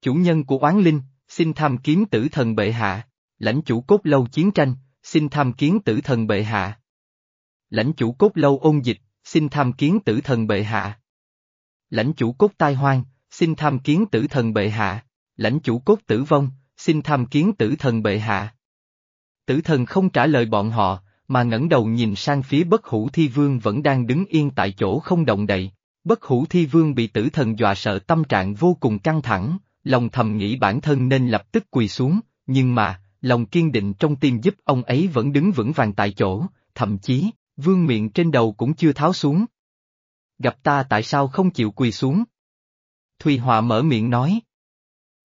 Chủ nhân của oán linh, xin tham kiến tử thần bệ hạ, lãnh chủ cốt lâu chiến tranh, xin tham kiến tử thần bệ hạ. Lãnh chủ cốt lâu ôn dịch, xin tham kiến tử thần bệ hạ. Lãnh chủ cốt tai hoang, xin tham kiến tử thần bệ hạ. Lãnh chủ cốt tử vong, xin tham kiến tử thần bệ hạ. Tử thần không trả lời bọn họ, mà ngẩng đầu nhìn sang phía bất hủ thi vương vẫn đang đứng yên tại chỗ không động đậy. Bất hủ thi vương bị tử thần dọa sợ tâm trạng vô cùng căng thẳng, lòng thầm nghĩ bản thân nên lập tức quỳ xuống, nhưng mà, lòng kiên định trong tim giúp ông ấy vẫn đứng vững vàng tại chỗ, thậm chí, vương miệng trên đầu cũng chưa tháo xuống. Gặp ta tại sao không chịu quỳ xuống? Thùy hòa mở miệng nói.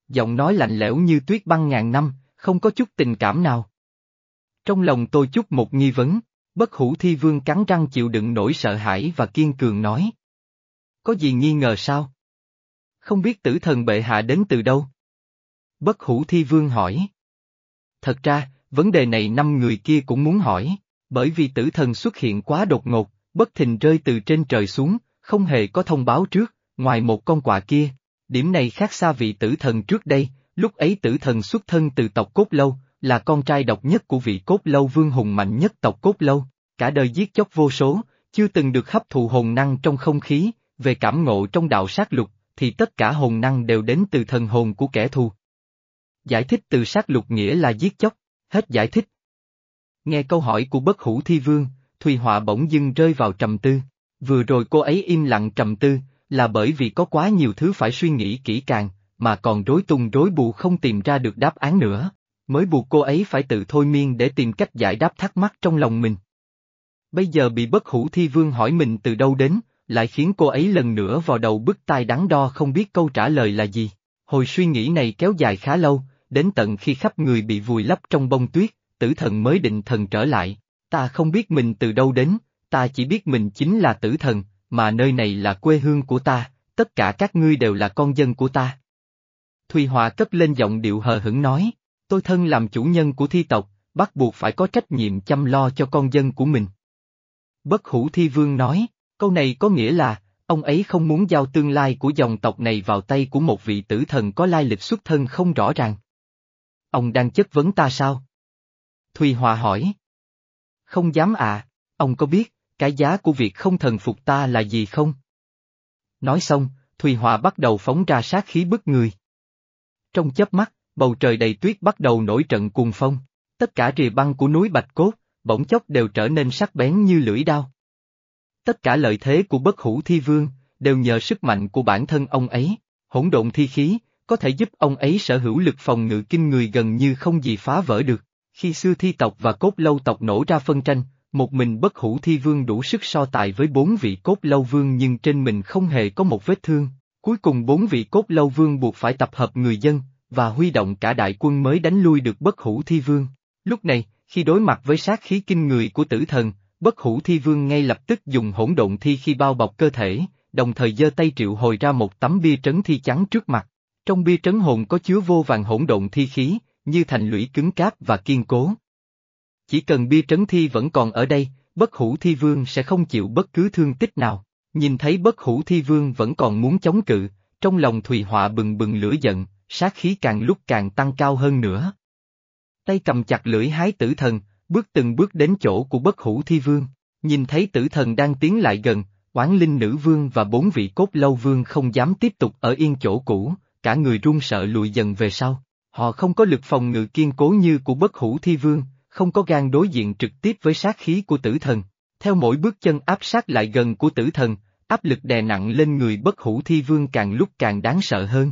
Giọng nói lạnh lẽo như tuyết băng ngàn năm, không có chút tình cảm nào. Trong lòng tôi chút một nghi vấn, bất hủ thi vương cắn răng chịu đựng nỗi sợ hãi và kiên cường nói. Có gì nghi ngờ sao? Không biết tử thần bệ hạ đến từ đâu? Bất hủ thi vương hỏi. Thật ra, vấn đề này năm người kia cũng muốn hỏi bởi vì tử thần xuất hiện quá đột ngột, bất thình rơi từ trên trời xuống, không hề có thông báo trước, ngoài một con quạ kia. Điểm này khác xa vị tử thần trước đây, lúc ấy tử thần xuất thân từ tộc Cốt Lâu, là con trai độc nhất của vị Cốt Lâu vương hùng mạnh nhất tộc Cốt Lâu, cả đời giết chóc vô số, chưa từng được hấp thụ hồn năng trong không khí, về cảm ngộ trong đạo sát lục, thì tất cả hồn năng đều đến từ thần hồn của kẻ thù. Giải thích từ sát lục nghĩa là giết chóc, hết giải thích, Nghe câu hỏi của bất hủ thi vương, Thùy Họa bỗng dưng rơi vào trầm tư. Vừa rồi cô ấy im lặng trầm tư, là bởi vì có quá nhiều thứ phải suy nghĩ kỹ càng, mà còn rối tung rối bù không tìm ra được đáp án nữa, mới buộc cô ấy phải tự thôi miên để tìm cách giải đáp thắc mắc trong lòng mình. Bây giờ bị bất hủ thi vương hỏi mình từ đâu đến, lại khiến cô ấy lần nữa vào đầu bức tai đắn đo không biết câu trả lời là gì. Hồi suy nghĩ này kéo dài khá lâu, đến tận khi khắp người bị vùi lấp trong bông tuyết, tử thần mới định thần trở lại, ta không biết mình từ đâu đến, ta chỉ biết mình chính là tử thần, mà nơi này là quê hương của ta, tất cả các ngươi đều là con dân của ta. Thùy Hòa cất lên giọng điệu hờ hững nói, tôi thân làm chủ nhân của thi tộc, bắt buộc phải có trách nhiệm chăm lo cho con dân của mình. Bất hủ thi vương nói, câu này có nghĩa là, ông ấy không muốn giao tương lai của dòng tộc này vào tay của một vị tử thần có lai lịch xuất thân không rõ ràng. Ông đang chất vấn ta sao? Thùy Hòa hỏi. Không dám à, ông có biết, cái giá của việc không thần phục ta là gì không? Nói xong, Thùy Hòa bắt đầu phóng ra sát khí bức người. Trong chớp mắt, bầu trời đầy tuyết bắt đầu nổi trận cuồng phong. Tất cả rìa băng của núi Bạch Cốt, bỗng chốc đều trở nên sắc bén như lưỡi đao. Tất cả lợi thế của bất hủ thi vương, đều nhờ sức mạnh của bản thân ông ấy, hỗn độn thi khí, có thể giúp ông ấy sở hữu lực phòng ngự kinh người gần như không gì phá vỡ được. Khi xưa thi tộc và cốt lâu tộc nổ ra phân tranh, một mình bất hủ thi vương đủ sức so tài với bốn vị cốt lâu vương nhưng trên mình không hề có một vết thương. Cuối cùng bốn vị cốt lâu vương buộc phải tập hợp người dân, và huy động cả đại quân mới đánh lui được bất hủ thi vương. Lúc này, khi đối mặt với sát khí kinh người của tử thần, bất hủ thi vương ngay lập tức dùng hỗn độn thi khi bao bọc cơ thể, đồng thời giơ tay triệu hồi ra một tấm bia trấn thi trắng trước mặt. Trong bia trấn hồn có chứa vô vàng hỗn độn thi khí, như thành lũy cứng cáp và kiên cố. Chỉ cần bia trấn thi vẫn còn ở đây, bất hủ thi vương sẽ không chịu bất cứ thương tích nào. Nhìn thấy bất hủ thi vương vẫn còn muốn chống cự, trong lòng Thùy Họa bừng bừng lửa giận, sát khí càng lúc càng tăng cao hơn nữa. Tay cầm chặt lưỡi hái tử thần, bước từng bước đến chỗ của bất hủ thi vương, nhìn thấy tử thần đang tiến lại gần, oán linh nữ vương và bốn vị cốt lâu vương không dám tiếp tục ở yên chỗ cũ, cả người run sợ lùi dần về sau. Họ không có lực phòng ngự kiên cố như của bất hủ thi vương, không có gan đối diện trực tiếp với sát khí của tử thần. Theo mỗi bước chân áp sát lại gần của tử thần, áp lực đè nặng lên người bất hủ thi vương càng lúc càng đáng sợ hơn.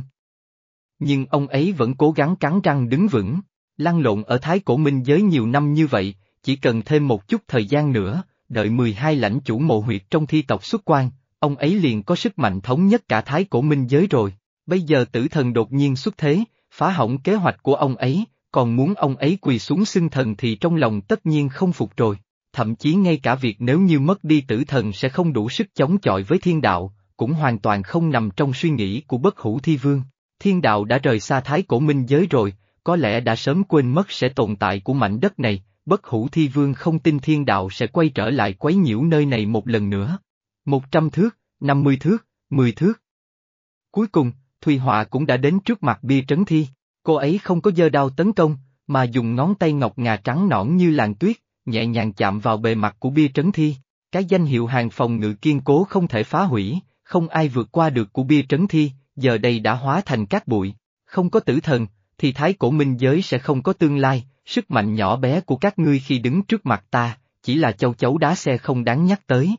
Nhưng ông ấy vẫn cố gắng cắn răng đứng vững, lăn lộn ở thái cổ minh giới nhiều năm như vậy, chỉ cần thêm một chút thời gian nữa, đợi 12 lãnh chủ mộ huyệt trong thi tộc xuất quan, ông ấy liền có sức mạnh thống nhất cả thái cổ minh giới rồi. Bây giờ tử thần đột nhiên xuất thế, phá hỏng kế hoạch của ông ấy, còn muốn ông ấy quỳ xuống xưng thần thì trong lòng tất nhiên không phục rồi. Thậm chí ngay cả việc nếu như mất đi tử thần sẽ không đủ sức chống chọi với thiên đạo, cũng hoàn toàn không nằm trong suy nghĩ của bất hủ thi vương. Thiên đạo đã rời xa thái cổ minh giới rồi, có lẽ đã sớm quên mất sẽ tồn tại của mảnh đất này, bất hủ thi vương không tin thiên đạo sẽ quay trở lại quấy nhiễu nơi này một lần nữa. Một trăm thước, năm mươi thước, mười thước. Cuối cùng, Thùy Họa cũng đã đến trước mặt bia trấn thi, cô ấy không có dơ đao tấn công, mà dùng ngón tay ngọc ngà trắng nõn như làn tuyết, nhẹ nhàng chạm vào bề mặt của bia trấn thi. Cái danh hiệu hàng phòng ngự kiên cố không thể phá hủy, không ai vượt qua được của bia trấn thi, giờ đây đã hóa thành cát bụi. Không có tử thần, thì thái cổ minh giới sẽ không có tương lai, sức mạnh nhỏ bé của các ngươi khi đứng trước mặt ta, chỉ là châu chấu đá xe không đáng nhắc tới.